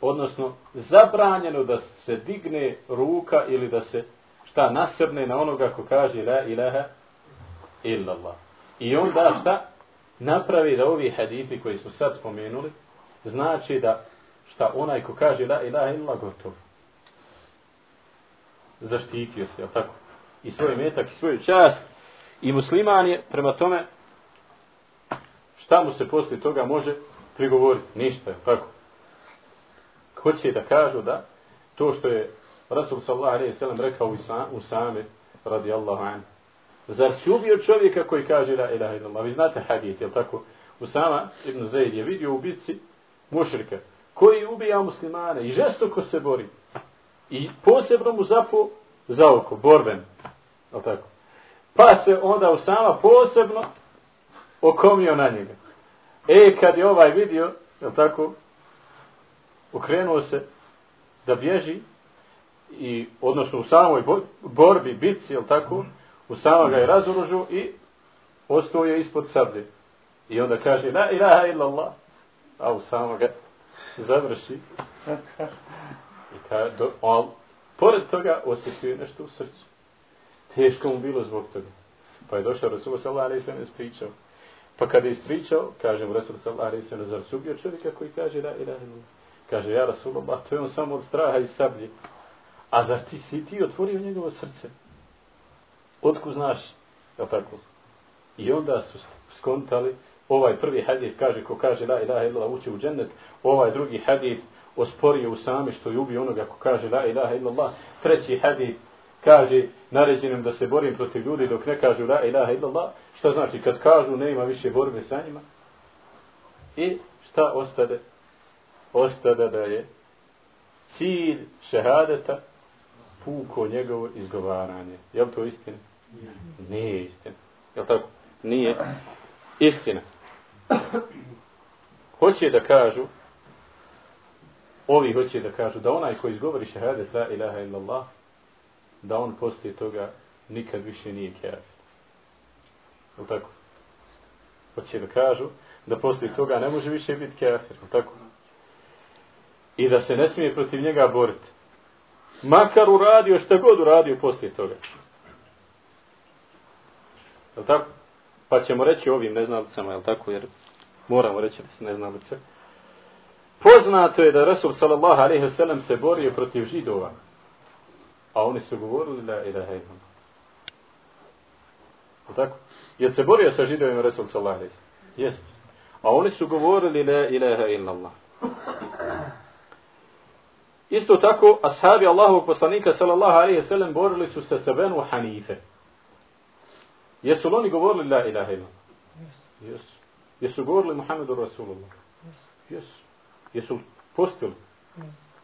odnosno zabranjeno da se digne ruka ili da se šta nasrne na onoga ko kaže la ilaha illa Allah. I onda šta? napravi da ovi hadithi koji smo sad spomenuli, znači da šta onaj ko kaže la ilaha illa gotov. Zaštitio se, jel tako? I svoj metak i svoju čast. I musliman je prema tome šta mu se poslije toga može prigovoriti? Ništa, jel tako? Hoće da kažu da to što je Rasul sallallahu alejhi ve sellem rekao u Usame radijallahu anhu Zar si ubio čovjeka koji kaže la ilaha illallah? Vi znate hadith, jel tako? Usama ibn Zaid je vidio u bitci mušrika koji ubija muslimane i žestoko se bori. I posebno mu zapo za oko, borben. Jel tako? Pa se onda Usama posebno okomio na njega. E, kad je ovaj vidio, jel tako, okrenuo se da bježi i odnosno u samoj borbi, bitci, jel tako, Usama ga je razoružio i ostao je ispod sablje. I onda kaže, la ilaha illallah. A Usama ga završi. I kaže, do, on, pored toga osjetio je nešto u srcu. Teško mu bilo zbog toga. Pa je došao Rasul sallallahu alaihi sallam ispričao. Pa kada je ispričao, kaže mu Rasul sallallahu alaihi sallam, zar subio čovjeka koji kaže la ilaha illallah. Kaže, ja Rasulullah, to je on samo od straha i sablje. A zar ti si ti otvorio njegovo srce? Otkud znaš? Je tako? I onda su skontali, ovaj prvi hadith kaže, ko kaže la ilaha illallah uči u džennet, ovaj drugi hadith osporio u sami što je ubio onoga ko kaže la ilaha illallah, treći hadith kaže naređenim da se borim protiv ljudi dok ne kažu la ilaha illallah, šta znači kad kažu ne ima više borbe sa njima, i šta ostade? Ostade da je cilj šehadeta puko njegovo izgovaranje. Je li to istina? Nije istina. Jel tako? Nije istina. Hoće da kažu, ovi hoće da kažu, da onaj koji izgovori šehadet la ilaha illallah, da on poslije toga nikad više nije kjafir. Jel tako? Hoće da kažu, da poslije toga ne može više biti kjafir. Jel tako? I da se ne smije protiv njega boriti. Makar uradio šta god uradio poslije toga. Jel tako? Pa ćemo reći ovim neznalicama, jel tako? Jer moramo reći da se neznalice. Poznato je da Rasul sallallahu alaihi wasallam se borio protiv židova. A oni su govorili la ilaha da Jel Je tako? Jel se borio sa židovima Rasul sallallahu alaihi wasallam? Jest. A oni su govorili la ilaha illallah. Isto tako, ashabi Allahovog poslanika sallallahu alaihi wasallam borili su se sa Benu Hanife. Jesu li oni govorili la ilaha illa? Jesu. Jesu govorili Muhammedu Rasulullah? Jesu. Jesu postili?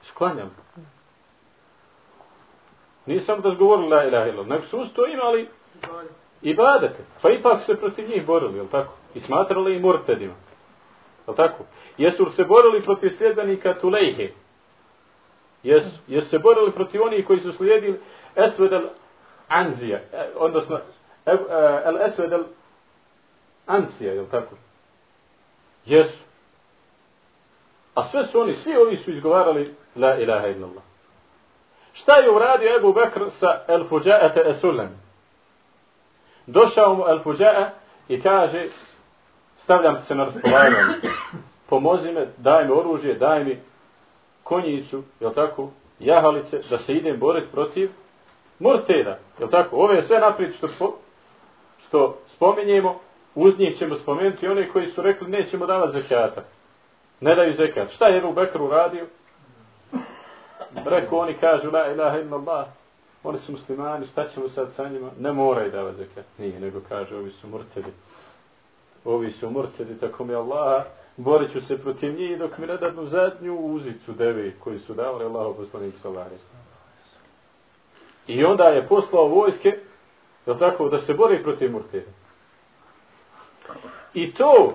Sklanjali? Nije samo da su govorili la ilaha illa, nego su usto imali ibadete. Pa ipak se protiv njih borili, jel tako? I smatrali i murtedima. Jel tako? Jesu se borili protiv sljedbenika Tulejhe? Jesu. Jesu se borili protiv onih koji su slijedili Esvedel Anzija, e, odnosno E, el Esved El Ansija, je tako? Jesu. A sve su oni, svi ovi su izgovarali La ilaha illallah. Šta je uradio Ebu Bekr sa El Fuđa'ete Esulem? Došao mu El Fuđa'a i kaže stavljam se na raspolaganje. Pomozi me, daj mi oružje, daj mi konjicu, je tako, jahalice, da se idem boriti protiv Murteda, je tako? Ove sve naprijed što, što spominjemo, uz njih ćemo spomenuti one koji su rekli nećemo davati zekata. Ne daju zekat. Šta je Ebu Bekr uradio? Rekao, oni kažu, la ilaha illa Allah, oni su muslimani, šta ćemo sad sa njima? Ne moraju davati zekat. Nije, nego kaže, ovi su murtedi. Ovi su murtedi, tako mi Allah, borit ću se protiv njih dok mi ne dadnu zadnju uzicu devi koji su davali Allah poslanik salari. I onda je poslao vojske, je tako, da se bori protiv murtida. I to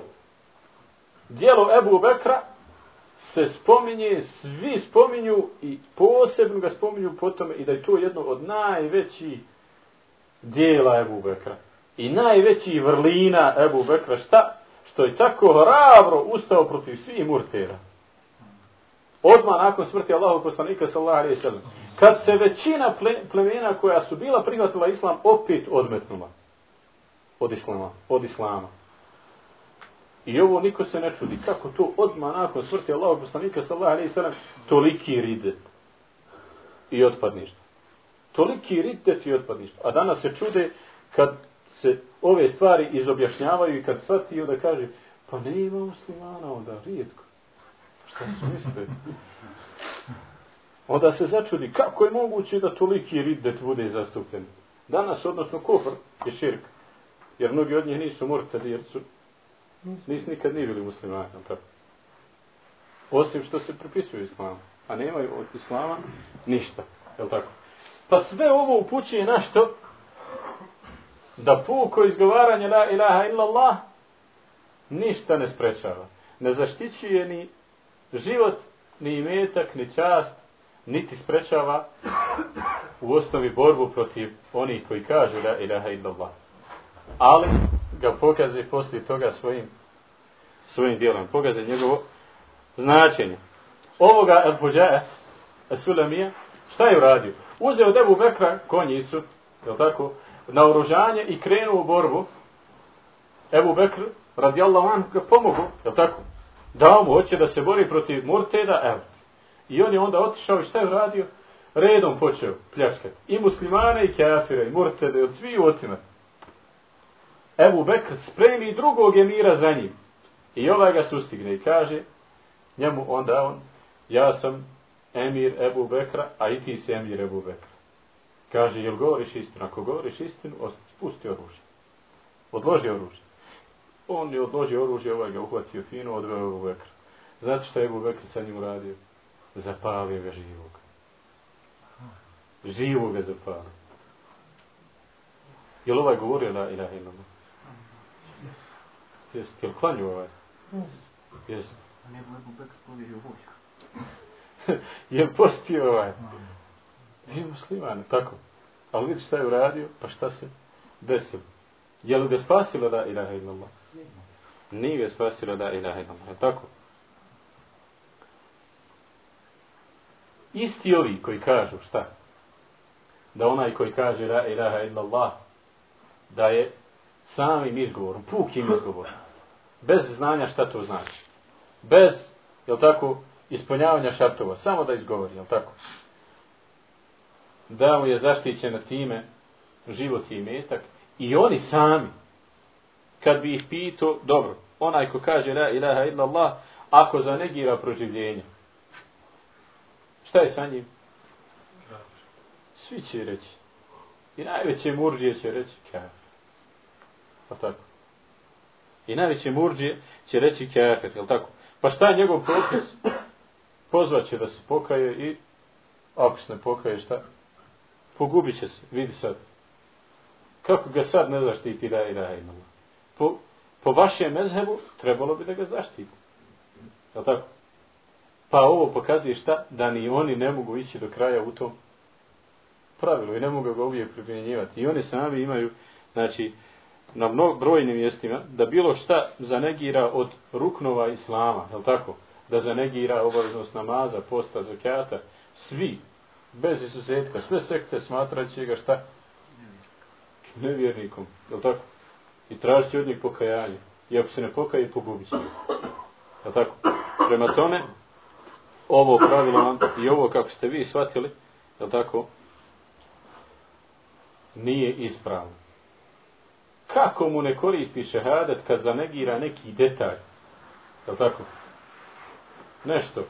dijelo Ebu Bekra se spominje, svi spominju i posebno ga spominju po tome i da je to jedno od najvećih dijela Ebu Bekra. I najveći vrlina Ebu Bekra šta? Što je tako hrabro ustao protiv svih murtera. Odmah nakon smrti Allahu poslanika sallallahu alejhi ve sellem. Kad se većina plemena koja su bila prihvatila islam opet odmetnula od islama, od islama. I ovo niko se ne čudi. Kako to odma nakon smrti Allahog poslanika sallallahu alaihi sallam toliki ridet i otpadništvo. Toliki ridet i otpadništvo. A danas se čude kad se ove stvari izobjašnjavaju i kad shvatio da kaže pa ne ima muslimana onda rijetko. Šta su mislili? Onda se začudi kako je moguće da toliki riddet bude zastupljen. Danas, odnosno kufr, je širk. Jer mnogi od njih nisu murtadi, jer su Nisu nikad nije bili muslimani, tako? Osim što se pripisuju islamu. A nemaju od islama ništa, je tako? Pa sve ovo upućuje na što? Da puko izgovaranje la ilaha illallah ništa ne sprečava. Ne zaštićuje ni život, ni imetak, ni čast, niti sprečava u osnovi borbu protiv onih koji kažu la ilaha illallah. Ali ga pokaže poslije toga svojim svojim dijelom. Pokaže njegovo značenje. Ovoga El Fuđae, Sulamija, šta je uradio? Uzeo debu Bekra konjicu, je tako, na oružanje i krenuo u borbu. Ebu Bekr, radijallahu anhu, ga pomogu, je tako? Dao mu, hoće da se bori protiv Murteda, evo. I on je onda otišao i šta je uradio? Redom počeo pljačkati. I muslimane, i kafire, i Murtede, od svih ocima. Ebu Bekr spremi drugog emira za njim. I ovaj ga sustigne i kaže njemu onda on, ja sam emir Ebu Bekra, a i ti si emir Ebu Bekra. Kaže, jel govoriš istinu? Ako govoriš istinu, spusti oružje. Odloži oružje. On je odložio oružje, ovaj ga uhvatio fino, odveo Ebu Bekra. Znate što je Ebu Bekra sa njim uradio? Zapalio ga živog. Živog ga zapalio. Jel ovaj govorio la ilaha illallah? je li klanju ovaj? Jest. A ne bi Bekr povjerio vojsku. je postio ovaj. Nije musliman, tako. Ali vidi šta je uradio, pa šta se desilo. Je li ga spasilo da ilaha illallah? Nije ga spasilo da ilaha illallah, tako. Isti ovi koji kažu šta? Da onaj koji kaže la ilaha illallah, da je samim izgovorom, pukim izgovorom, bez znanja šta to znači. Bez, jel tako, ispunjavanja šartova. Samo da izgovori, jel tako? Da mu je zaštićena time život i metak. I oni sami, kad bi ih pitao, dobro, onaj ko kaže la ilaha illallah, ako zanegira proživljenje, šta je sa njim? Svi će reći. I najveće murđije će reći, kafir. Pa tako. I najveće murđije će reći kafir, jel tako? Pa šta je njegov propis? Pozvat će da se pokaje i ako se ne pokaje, šta? Pogubit će se, vidi sad. Kako ga sad ne zaštiti da i da imamo? Po, po vašem mezhebu trebalo bi da ga zaštiti. Jel tako? Pa ovo pokazuje šta? Da ni oni ne mogu ići do kraja u tom pravilu i ne mogu ga uvijek primjenjivati. I oni sami imaju znači, na mnog brojnim mjestima, da bilo šta zanegira od ruknova islama, je tako? Da zanegira obaveznost namaza, posta, zakata, svi, bez izuzetka, sve sekte smatraće ga šta? Nevjernikom, je tako? I tražiti od njih pokajanje. I ako se ne pokaje, pogubit će. Je tako? Prema tome, ovo pravilo i ovo kako ste vi shvatili, je tako? Nije ispravno kako mu ne koristi šehadet kad zanegira neki detalj. Je tako? Nešto.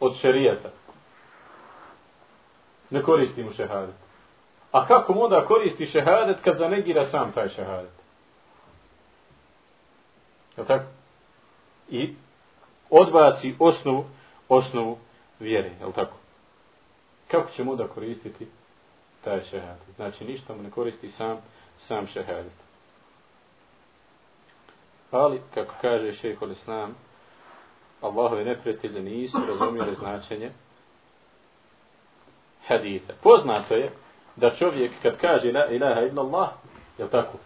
Od šerijeta. Ne koristi mu šehadet. A kako mu onda koristi šehadet kad zanegira sam taj šehadet? Je tako? I odbaci osnovu, osnovu vjere. Je tako? Kako će mu da koristiti taj šehadet? Znači ništa mu ne koristi sam sam šehadet. Ali, kako kaže šehol Islam, Allahove neprijatelje nisu razumijeli značenje hadita. Poznato je da čovjek kad kaže la ilaha illa Allah, je tako?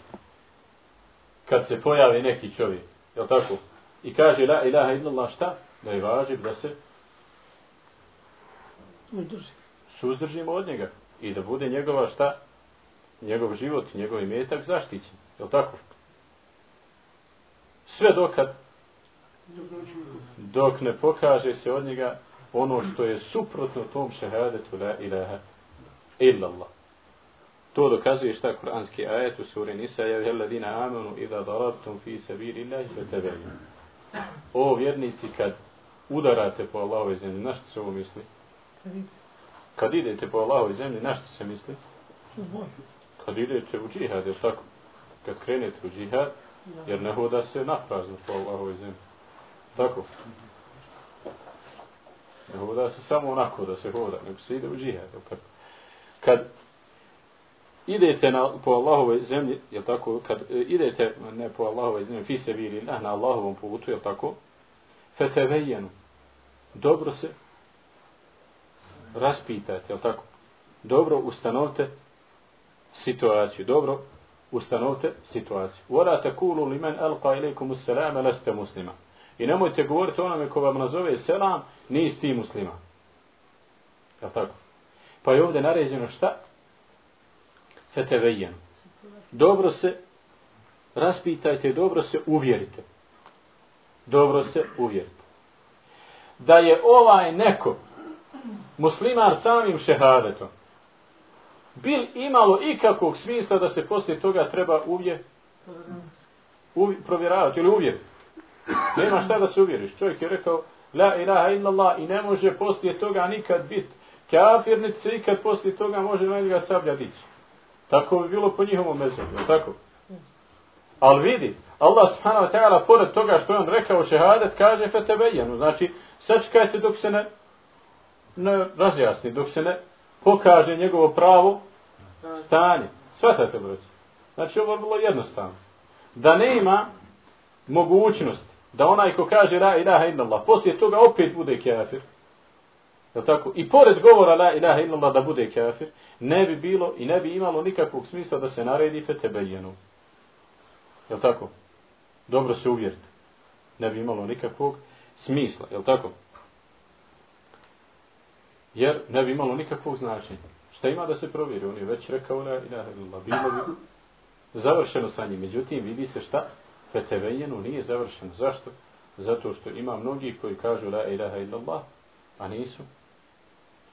Kad se pojavi neki čovjek, je tako? I kaže la ilaha illa Allah šta? Da je važiv da se suzdržimo od njega i da bude njegova šta? njegov život njegov imetak zaštićen. Je li tako? Sve dokad dok ne pokaže se od njega ono što je suprotno tom šehadetu la ilaha illallah. To dokazuje šta kuranski ajet u suri Nisa ja je ladina amanu idha darabtum fi sabili Allahi fe. O vjernici kad udarate po Allahove zemlji, na što se ovo misli? Kad idete po Allahove zemlji, na što se misli? kad idete u džihad, je tako? Kad krenete u džihad, jer ne hoda se na prazno po Allahove zemlji. Tako? Ne hoda se samo onako da se hoda, nego se ide u džihad, je tako? Kad idete na, po Allahove zemlji, je tako? Kad e, idete, ne po Allahove zemlji, fi se viri, ne, ah, na Allahovom putu, je tako? Fetevejenu. Dobro se raspitajte, je tako? Dobro ustanovite situaciju. Dobro, ustanovite situaciju. Vora takulu li men alqa ilaikum ussalama leste muslima. I nemojte govoriti onome ko vam nazove selam, nisi ti muslima. Je tako? Pa je ovdje naređeno šta? Fetevejen. Dobro se raspitajte, dobro se uvjerite. Dobro se uvjerite. Da je ovaj neko muslimar samim šehadetom, bil imalo ikakvog smisla da se poslije toga treba uvje uvi, provjeravati ili uvjeriti. Nema šta da se uvjeriš. Čovjek je rekao la ilaha illallah i ne može poslije toga nikad biti kafir, niti se ikad poslije toga može na njega sablja dići. Tako bi bilo po njihovom mezovu, tako? Ali vidi, Allah subhanahu wa ta'ala, pored toga što je on rekao šehadet, kaže fetebejenu. Znači, sačekajte dok se ne, ne razjasni, dok se ne pokaže njegovo pravo stanje. Svatate, broći. Znači, ovo je bilo jednostavno. Da nema mogućnost da onaj ko kaže la ilaha illallah, poslije toga opet bude kafir. Je tako? I pored govora la ilaha illallah da bude kafir, ne bi bilo i ne bi imalo nikakvog smisla da se naredi fetebejenu. Je tako? Dobro se uvjerite. Ne bi imalo nikakvog smisla. Je tako? Jer ne bi imalo nikakvog značenja. Šta ima da se provjeri? On je već rekao la ilaha illallah. Bilo bi završeno sa njim. Međutim, vidi se šta? Fetevenjenu nije završeno. Zašto? Zato što ima mnogi koji kažu la ilaha illallah, a nisu.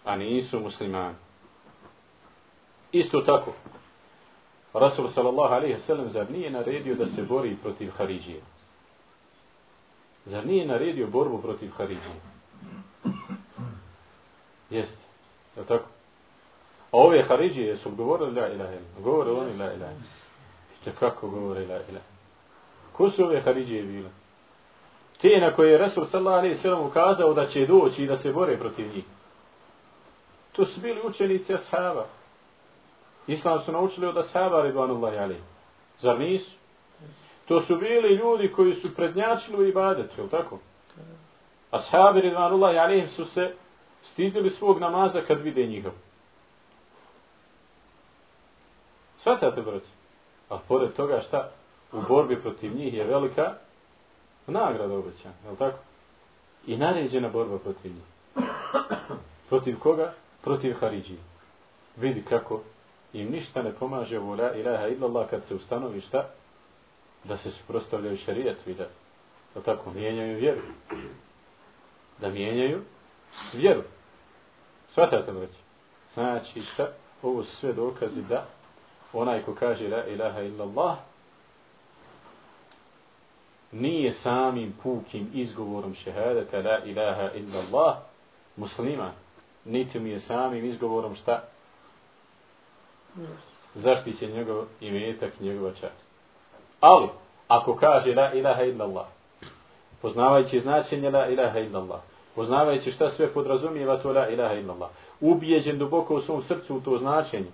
A nisu muslimani. Isto tako. Rasul sallallahu alaihi sallam zar nije naredio da se bori protiv Haridžije? Zar nije naredio borbu protiv Haridžije? Jeste. Je tako? A ove Haridžije su govorili la ilaha ila. Govore oni la ilaha ila. Vidite kako govore la ilaha Ko su ove Haridžije bile? Te na koje je Resul sallallahu alaihi sallam ukazao da će doći i da se bore protiv njih. To su bili učenici ashaba. Islam su naučili od ashaba ridvanullahi alaihi. Zar nisu? To su bili ljudi koji su prednjačili u ibadetu, je tako? Ashabi ridvanullahi alaihi su se stidili svog namaza kad vide njihov. Svatate, braći? A pored toga šta? U borbi protiv njih je velika nagrada obećana, je li tako? I naređena borba protiv njih. Protiv koga? Protiv Haridžije. Vidi kako im ništa ne pomaže u la ilaha illallah kad se ustanovi šta? Da se suprostavljaju šarijetu i da, da tako mijenjaju vjeru. Da mijenjaju vjeru. Svatate li već? Znači šta? Ovo su sve dokazi da onaj ko kaže la ilaha illallah nije samim pukim izgovorom šehadeta la ilaha illallah muslima niti mi je samim izgovorom šta zaštiće njegov imetak i njegova čast. Ali, ako kaže la ilaha illallah, poznavajući značenje la ilaha illallah, poznavajući šta sve podrazumijeva to la ilaha illallah, ubijeđen duboko u svom srcu u to značenje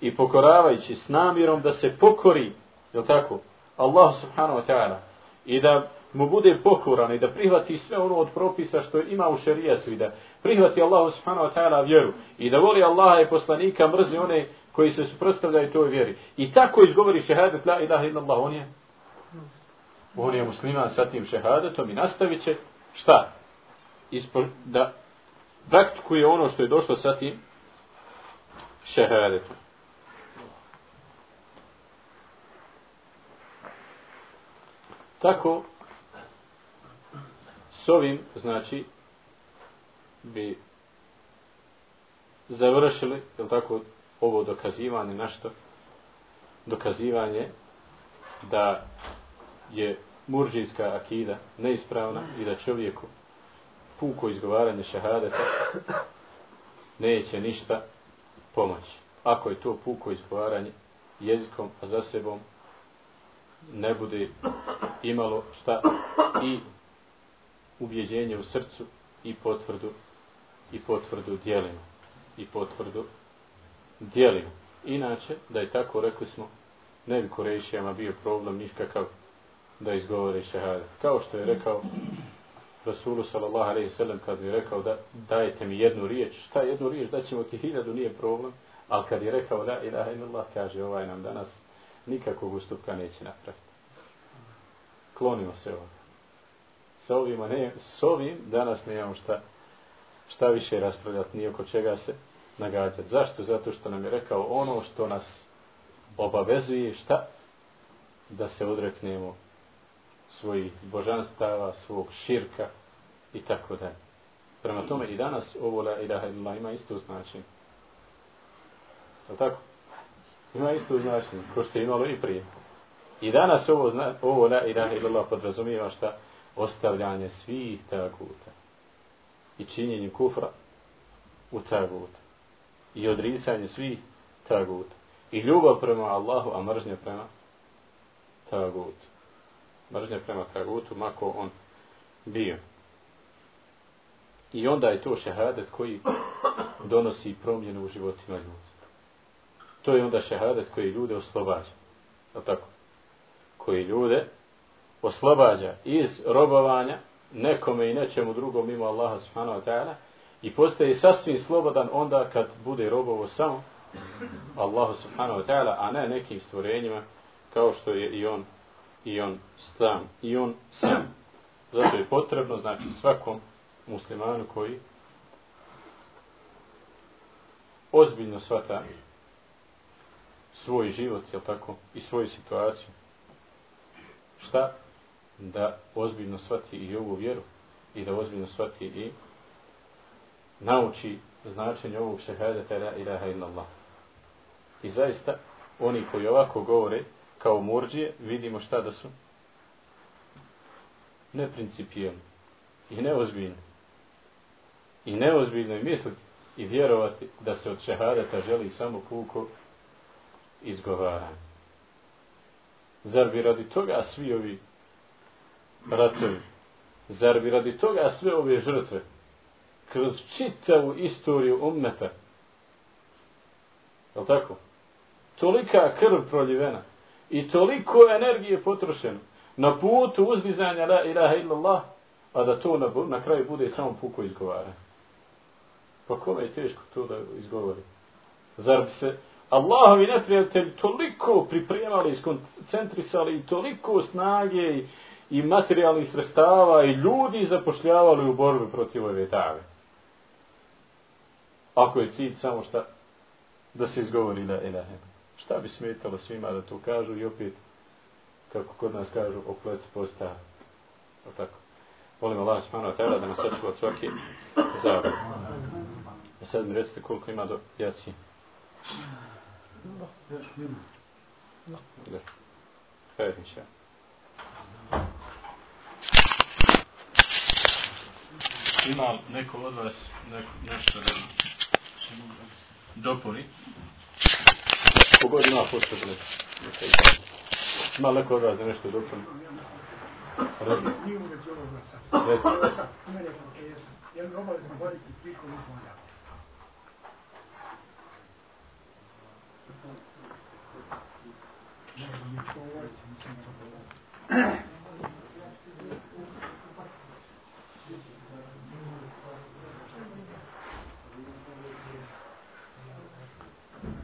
i pokoravajući s namjerom da se pokori, je tako, Allah subhanahu wa ta'ala, i da mu bude pokoran i da prihvati sve ono od propisa što ima u šerijetu i da prihvati Allahu subhanahu wa ta'ala vjeru i da voli Allaha i poslanika mrzi one koji se suprotstavljaju toj vjeri. I tako izgovori šehadet la ilaha illallah, on je on je musliman sa tim šehadetom i nastavit će šta? Ispo, da praktikuje ono što je došlo sa tim šehadetom. Tako s ovim, znači, bi završili, je tako, ovo dokazivanje našto? Dokazivanje da je murđijska akida neispravna i da čovjeku puko izgovaranje šehadeta neće ništa pomoći. Ako je to puko izgovaranje jezikom, a za sebom ne bude imalo šta i ubjeđenje u srcu i potvrdu i potvrdu dijelima i potvrdu dijelima. Inače, da je tako, rekli smo, ne bi Korejšijama bio problem nikakav da izgovore šehade. Kao što je rekao Rasulu sallallahu alaihi sallam kad bi rekao da dajete mi jednu riječ, šta jednu riječ, da ćemo ti hiljadu, nije problem, ali kad je rekao da ilaha illallah, kaže ovaj nam danas nikakvog ustupka neće napraviti. Klonimo se ovo. Sa ovima ne, s ovim danas nemamo šta, šta više raspravljati, nije oko čega se nagađati. Zašto? Zato što nam je rekao ono što nas obavezuje šta? Da se odreknemo svojih božanstava, svog širka i tako da. Prema tome i danas ovo la ilaha illallah ima isto značenje. Je tako? Ima isto značenje, ko što je imalo i prije. I danas ovo, zna, ovo la ilaha illallah podrazumijeva šta? Ostavljanje svih taguta. I činjenje kufra u tagut. I odricanje svih taguta. I ljubav prema Allahu, a mržnja prema tagutu Mržnja prema tagutu, mako on bio. I onda je to šehadet koji donosi promjenu u životima ljudi. To je onda šehadet koji ljude oslobađa. A tako? Koji ljude oslobađa iz robovanja nekome i nečemu drugom mimo Allaha subhanahu wa ta'ala i postaje sasvim slobodan onda kad bude robovo samo Allahu subhanahu wa ta'ala, a ne nekim stvorenjima kao što je i on i on sam i on sam. Zato je potrebno, znači, svakom muslimanu koji ozbiljno svata svoj život, jel tako, i svoju situaciju. Šta? Da ozbiljno shvati i ovu vjeru i da ozbiljno shvati i nauči značenje ovog šehadeta la ilaha illallah. I zaista, oni koji ovako govore, kao murđije, vidimo šta da su neprincipijalni i neozbiljni. I neozbiljno je misliti i vjerovati da se od šehadeta želi samo puko izgovaranje. Zar bi radi toga svi ovi ratovi, zar bi radi toga sve ove žrtve, kroz čitavu istoriju ummeta, je tako? Tolika krv proljivena, i toliko energije potrošeno na putu uzdizanja la ilaha illallah, a da to na, na kraju bude samo puko izgovara. Pa kome je teško to da izgovori? Zar bi se Allahovi neprijatelji toliko pripremali, skoncentrisali i toliko snage i, i materijalnih sredstava i ljudi zapošljavali u borbi protiv ove tave. Ako je cilj samo šta? Da se izgovori la ilaha. Šta bi smetalo svima da to kažu i opet, kako kod nas kažu, oplet posta. O tako. Volim Allah subhanahu wa ta'ala da nas sačuva od svake zavrde. A sad mi recite koliko ima do jaci. Hajde, inša. Ima neko od vas neko, nešto da dopuni. Kogod ima potrebu Ima neko od vas da nešto dopuni. Radi. Radi. Ja bih obavezno voditi priko izvanja.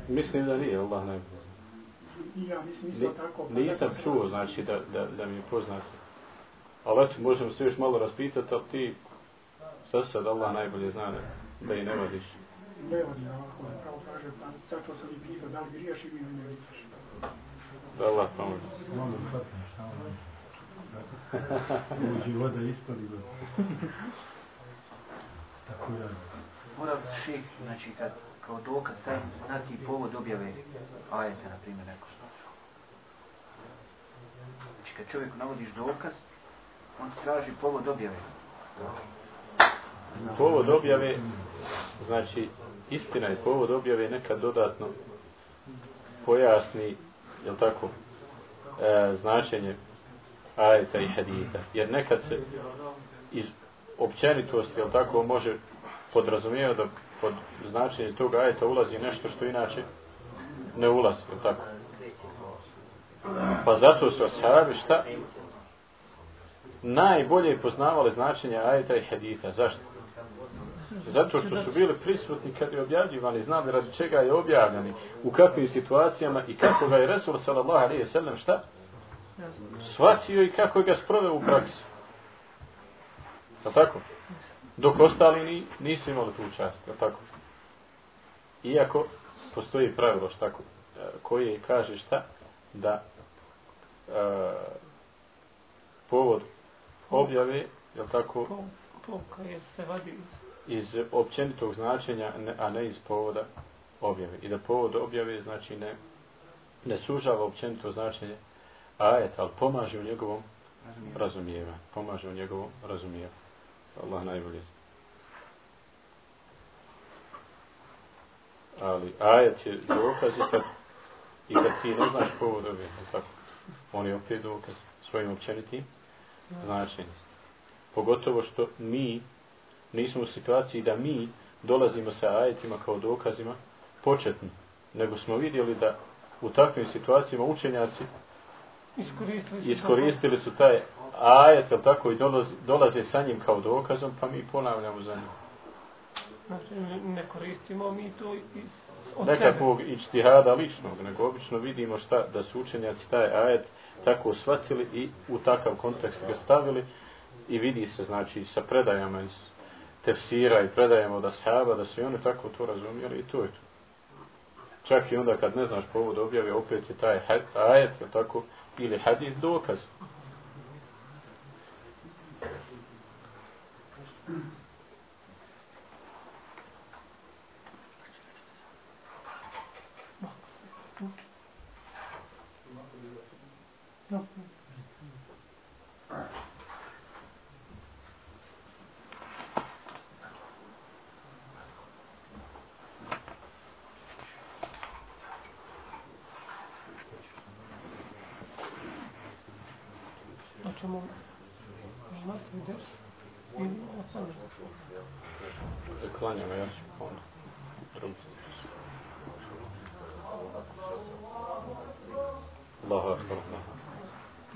Mislim da nije, Allah ne Ja mislim isto tako. Pa nisam čuo, znači, da, da, da mi je poznat. Ali eto, možemo se još malo raspitati, ali ti sa sad Allah najbolje zna da i ne vadiš. Ne vadi, Allah, pravo kaže, pa zato sam i pitao, da li griješ ili ne griješ. Da Allah pomoći. Malo shvatim, šta ono. Uđi voda ispod i Tako je. Mora ših, znači kad kao dokaz taj znati povod objave ajete, na primjer, neko što. Znači kad čovjek navodiš dokaz, on ti traži povod objave. Povod objave, znači istina je povod objave nekad dodatno pojasni je tako, e, značenje ajeta i hadita. Jer nekad se iz općenitosti, je tako, može podrazumijeva da pod značenje tog ajeta ulazi nešto što inače ne ulazi, je tako. Pa zato su ashabi šta? Najbolje poznavali značenje ajeta i haditha. Zašto? Zato što su bili prisutni kad je objavljivani, znali radi čega je objavljeni, u kakvim situacijama i kako ga je Resul sallallahu alaihi sallam šta? Shvatio i kako ga sproveo u praksi. Je tako? Dok ostali ni, nisu imali tu čast. Je tako? Iako postoji pravilo šta, koje kaže šta? Da e, povod objave, je tako? Pouka je se vadi iz općenitog značenja, a ne iz povoda objave. I da povod objave znači ne, ne sužava općenito značenje ajet, ali pomaže u njegovom razumijevanju. Pomaže u njegovom razumijevanju. Allah najbolje. Ali ajet je dokaz i kad, i kad ti ne znaš povod. Tako. On je opet dokaz svojim općenitim značenjem. Pogotovo što mi nismo u situaciji da mi dolazimo sa ajetima kao dokazima početni, nego smo vidjeli da u takvim situacijama učenjaci iskoristili, iskoristili su taj ajet, jel tako, i dolaze, dolaze sa njim kao dokazom, pa mi ponavljamo za njim. Znači, ne koristimo mi to iz nekakvog ičtihada ličnog, nego obično vidimo šta da su učenjaci taj ajet tako shvatili i u takav kontekst ga stavili i vidi se, znači, sa predajama iz tefsira i predajemo da sahaba, da su oni tako to razumijeli i to je to. Čak i onda kad ne znaš povod objave, opet je taj ajet, je tako, ili hadis dokaz. 嗯死！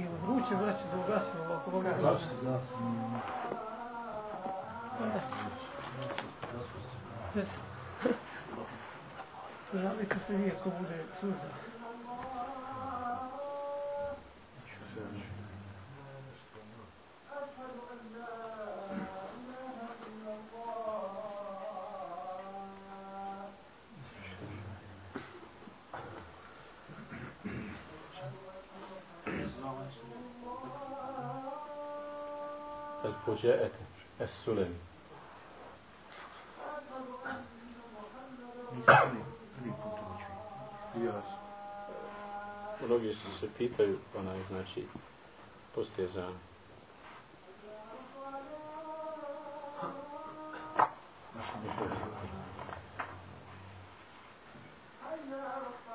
I vruće vraća da ugasimo ovako Boga. Zašto? Onda. Yes. Navika se nije ko bude suza. الفجاءة السلمي Nisam prvi, prvi put ovo čuo. Mnogi su se pitaju, onaj, znači, postoje za Allahu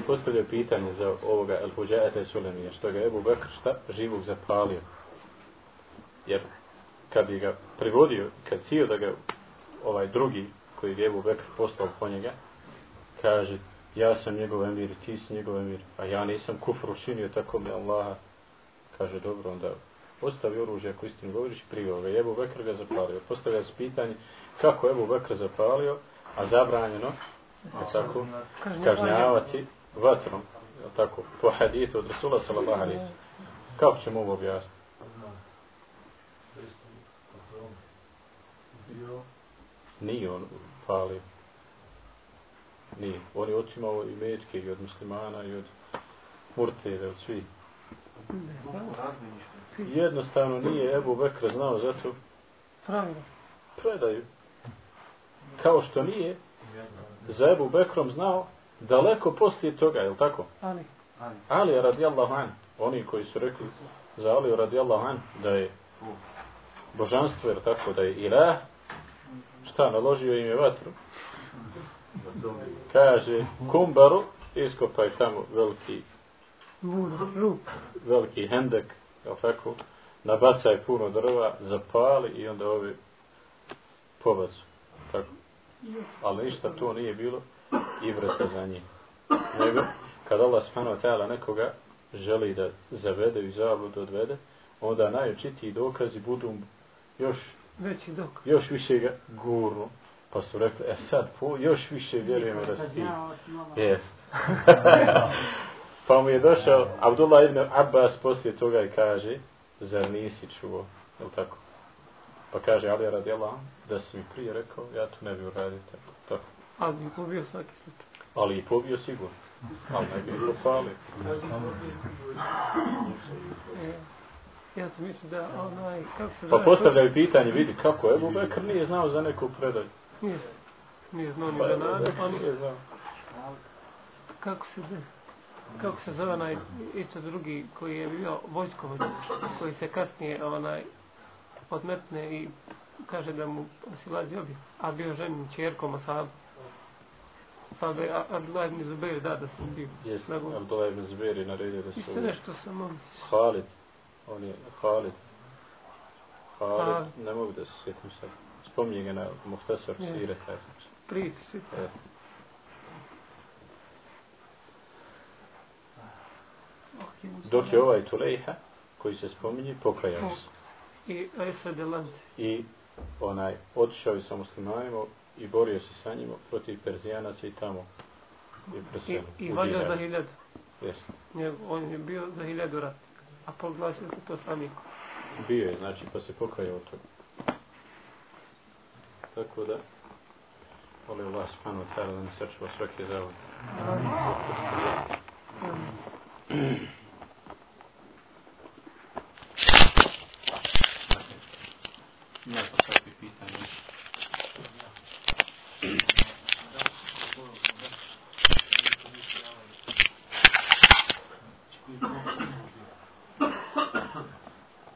Mnogi postavljaju pitanje za ovoga El i Sulemija, što ga je Ebu Bekr šta živog zapalio. Jer kad bi ga privodio, kad htio da ga ovaj drugi, koji je Ebu Bekr poslao po njega, kaže, ja sam njegov emir, ti si njegov emir, a ja nisam kufru činio tako mi Allaha. Kaže, dobro, onda ostavi oružje ako istinu govoriš i priveo ga. Ebu Bekr ga zapalio. Postavlja se pitanje kako Ebu Bekr zapalio, a zabranjeno, je tako, kažnjavati vatrom, tako, po hadithu od Rasula sallallahu alaihi sallam. Kako ćemo ovo objasniti? Nije on palio. Nije. On je otimao i metke i od muslimana i od murtede, od svih. Jednostavno nije Ebu Bekr znao za to Pravilo. predaju. Kao što nije za Ebu Bekrom znao daleko poslije toga, je li tako? Ali, Ali, Ali radijallahu an, oni koji su rekli za Ali radijallahu an da je božanstvo, jer tako da je ilah, šta, naložio im je vatru. Kaže, kumbaru, iskopaj tamo veliki, veliki hendek, jel tako, nabacaj puno drva, zapali i onda ovi pobacu. Tako. Ali ništa to nije bilo i vrata za njih. Nego, kad Allah subhanahu wa ta'ala nekoga želi da zavede i zabludu odvede, onda najočitiji dokazi budu još, Veći dok. još više ga gurnu. Pa su rekli, e sad, po, još više vjerujemo da si ti. Jest. pa mu je došao Abdullah ibn Abbas poslije toga i kaže, zar nisi čuo, je li tako? Pa kaže Ali radijallahu anhu, da si mi prije rekao, ja to ne bi uradio tako. tako. Ali bi pobio svaki slučaj. Ali i pobio sigurno. Ali ne bi ih popalio. E, Ja sam mislio da onaj, kako se Pa zove... postavljaju pitanje, vidi kako Ebu Bekr nije znao za neku predaju. Nije, nije znao ni Pa, za nadu, pa nije znao. Kako se, kako se zove onaj isto drugi koji je bio vojskovođa, koji se kasnije onaj odmetne i kaže da mu silazi obje, a bio ženim čerkom Asab. Pa bi A- Abdullah ibn Zubair da da sam bio. Jes, Nego- Abdullah ibn Zubair je naredio da Isto se... nešto sam on. Halid. On je Halid. Halid, Halid. ne mogu da se sjetim sad. Spominje ga na Muhtasar. Sire, taj znači. Priči. Jes. Dok je ovaj Tulejha, koji se spominje, pokajao se. I Esad Lanci. I onaj, otišao je sa muslimanima i borio se sa njima protiv Perzijanaca i tamo je I, preselio. i u valjao za hiljadu. Njeg- On je bio za hiljadu rat. A proglasio se poslanikom. Bio je, znači, pa se pokajao od toga. Tako da, Allah subhanahu wa ta'ala da mi sačuva svaki zavod.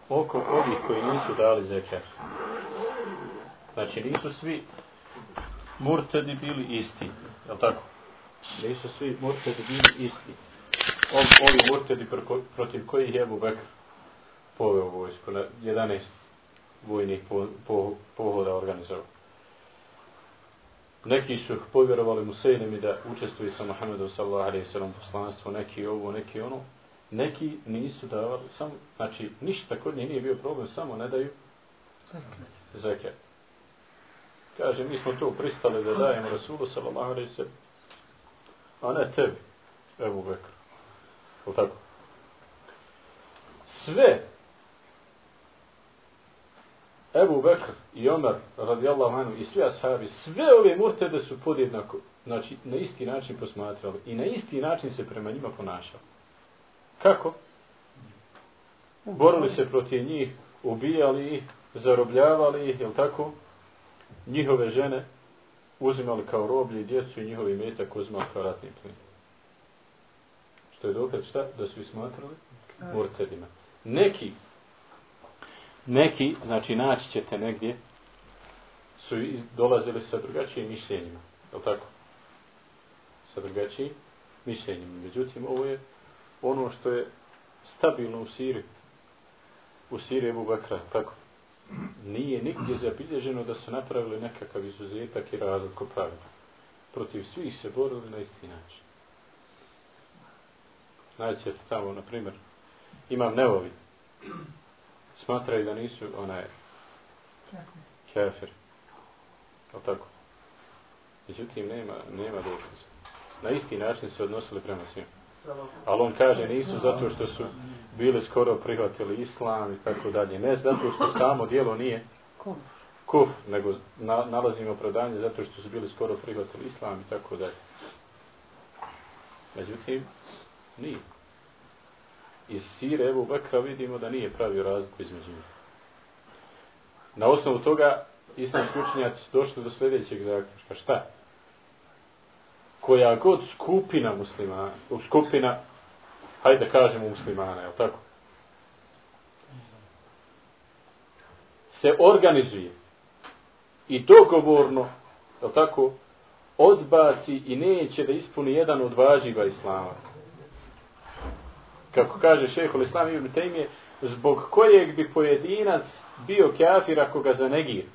oko ovih koji nisu dali zekat. Znači nisu svi murtedi bili isti. Je li tako? Nisu svi murtedi bili isti. Ov, ovi murtedi protiv kojih je Ebu Bekr poveo vojsku na 11 vojnih po, po, pohoda organizovao. Neki su povjerovali Musejnim i da učestvuju sa Muhammedom sallallahu alaihi sallam poslanstvo, neki ovo, neki ono. Neki nisu davali, samo, znači ništa kod njih nije bio problem, samo ne daju zekat. Kaže, mi smo tu pristali da dajemo Rasulu sallallahu alaihi sallam, a ne tebi, Ebu Bekru. O tako? Sve Ebu Bekr i Omer radijallahu anhu i svi ashabi, sve ove murtede su podjednako, znači na isti način posmatrali i na isti način se prema njima ponašali. Kako? Borili se protiv njih, ubijali ih, zarobljavali ih, jel tako? Njihove žene uzimali kao roblje i djecu i njihovi metak uzimali kao ratni plin. Što je dokaz šta? Da su ih smatrali murtedima. Neki neki, znači naći ćete negdje, su dolazili sa drugačijim mišljenjima. Je tako? Sa drugačijim mišljenjima. Međutim, ovo je ono što je stabilno u Siriji. U Siriji Ebu Bakra, tako? Nije nigdje zabilježeno da su napravili nekakav izuzetak i razlog ko pravila. Protiv svih se borili na isti način. Znači, tamo, na primjer, imam nevovi. smatraju da nisu onaj kafir. O tako? Međutim, nema, nema dokaza. Na isti način se odnosili prema svima. Ali on kaže nisu zato što su bili skoro prihvatili islam i tako dalje. Ne zato što samo dijelo nije kuf, nego na, nalazimo opravdanje zato što su bili skoro prihvatili islam i tako dalje. Međutim, nije iz sire Ebu Bekra vidimo da nije pravio razliku između njih. Na osnovu toga islamski učenjaci došli do sljedećeg zaključka. Šta? Koja god skupina muslimana, skupina, hajde da kažemo muslimana, je tako? Se organizuje i dogovorno, je tako, odbaci i neće da ispuni jedan od važiva islama kako kaže šehol Islam ibn Tejmije, zbog kojeg bi pojedinac bio kafir ako ga zanegira.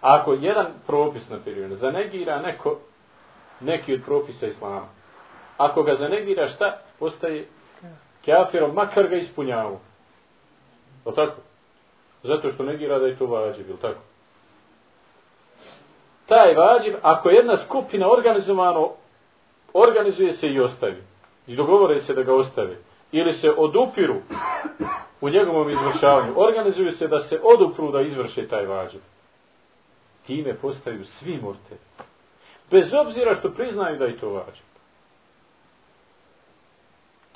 Ako jedan propis, na primjer, zanegira neko, neki od propisa Islama, ako ga zanegira, šta? Postaje kafirom, makar ga ispunjavu. O tako? Zato što negira da je to vađib, ili tako? Taj vađib, ako jedna skupina organizovano, organizuje se i ostavi i dogovore se da ga ostave ili se odupiru u njegovom izvršavanju, organizuju se da se odupru da izvrše taj vađib. Time postaju svi morte. Bez obzira što priznaju da je to vađib.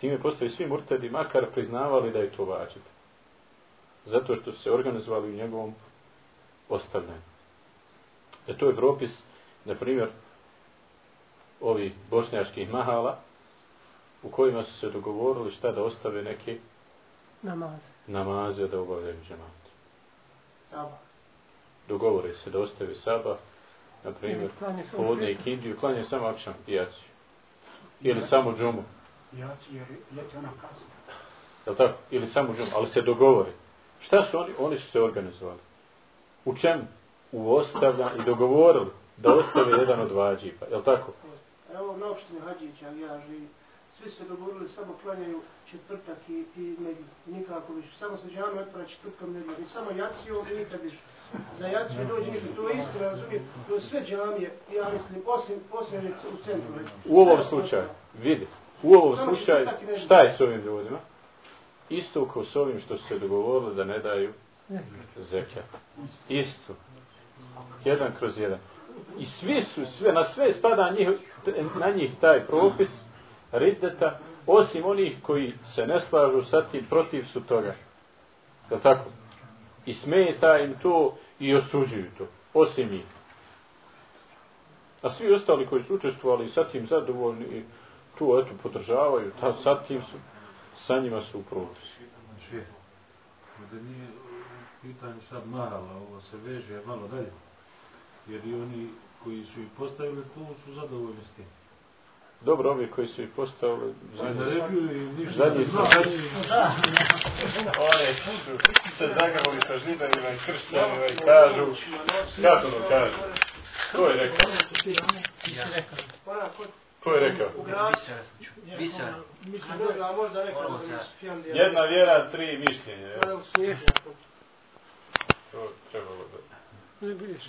Time postaju svi murtedi, makar priznavali da je to vađiv. Zato što se organizovali u njegovom ostavljanju. E to je propis, na primjer, ovih bošnjaških mahala, u kojima su se dogovorili šta da ostave neke namaze, namaze da obavljaju džemat. Saba. Dogovore se da ostave saba, na primjer, povodne i kindiju, klanje samo akšan i jaciju. Ili samo džumu. Jaciju, jer je ona kasna. Je tako? Ili samo džumu, ali se dogovore. Šta su oni? Oni su se organizovali. U čem? U ostavlja i dogovorili da ostave jedan od vađipa. Je tako? Evo na opštini Hadžića, ja živim svi se dogovorili, samo klanjaju četvrtak i, i nedjelju. Nikako više. Samo se džanu otvara četvrtkom nedjelju. I samo jaciju ovdje nikad više. Za jaciju dođe nikad. To je istina, razumijem. To je sve džamije, ja mislim, osim posljednje u centru. U ovom slučaju, vidi, u ovom slučaju, šta je s ovim ljudima? Isto kao s ovim što su se dogovorili da ne daju zekija. Isto. Jedan kroz jedan. I svi su, sve, na sve spada njih, na njih taj propis, riddeta, osim onih koji se ne slažu sa tim, protiv su toga. Je tako? I smeta im to i osuđuju to. Osim njih. A svi ostali koji su učestvovali sa tim zadovoljni i tu eto podržavaju, ta, sa tim su, sa njima su u propisu. še. Da nije u pitanju sad marala, ovo se veže malo dalje. Jer i oni koji su ih postavili tu su zadovoljni s tim. Dobro, ovi koji su ih postavili, zadnji smo. Zna. Oni su se zagrali sa židanima i kršćanima i kažu, kako ono kažu? Ko je rekao? Kod Ko je rekao? Jedna vjera, tri mišljenja. To je u svijetu. To trebalo da... Ne vidiš.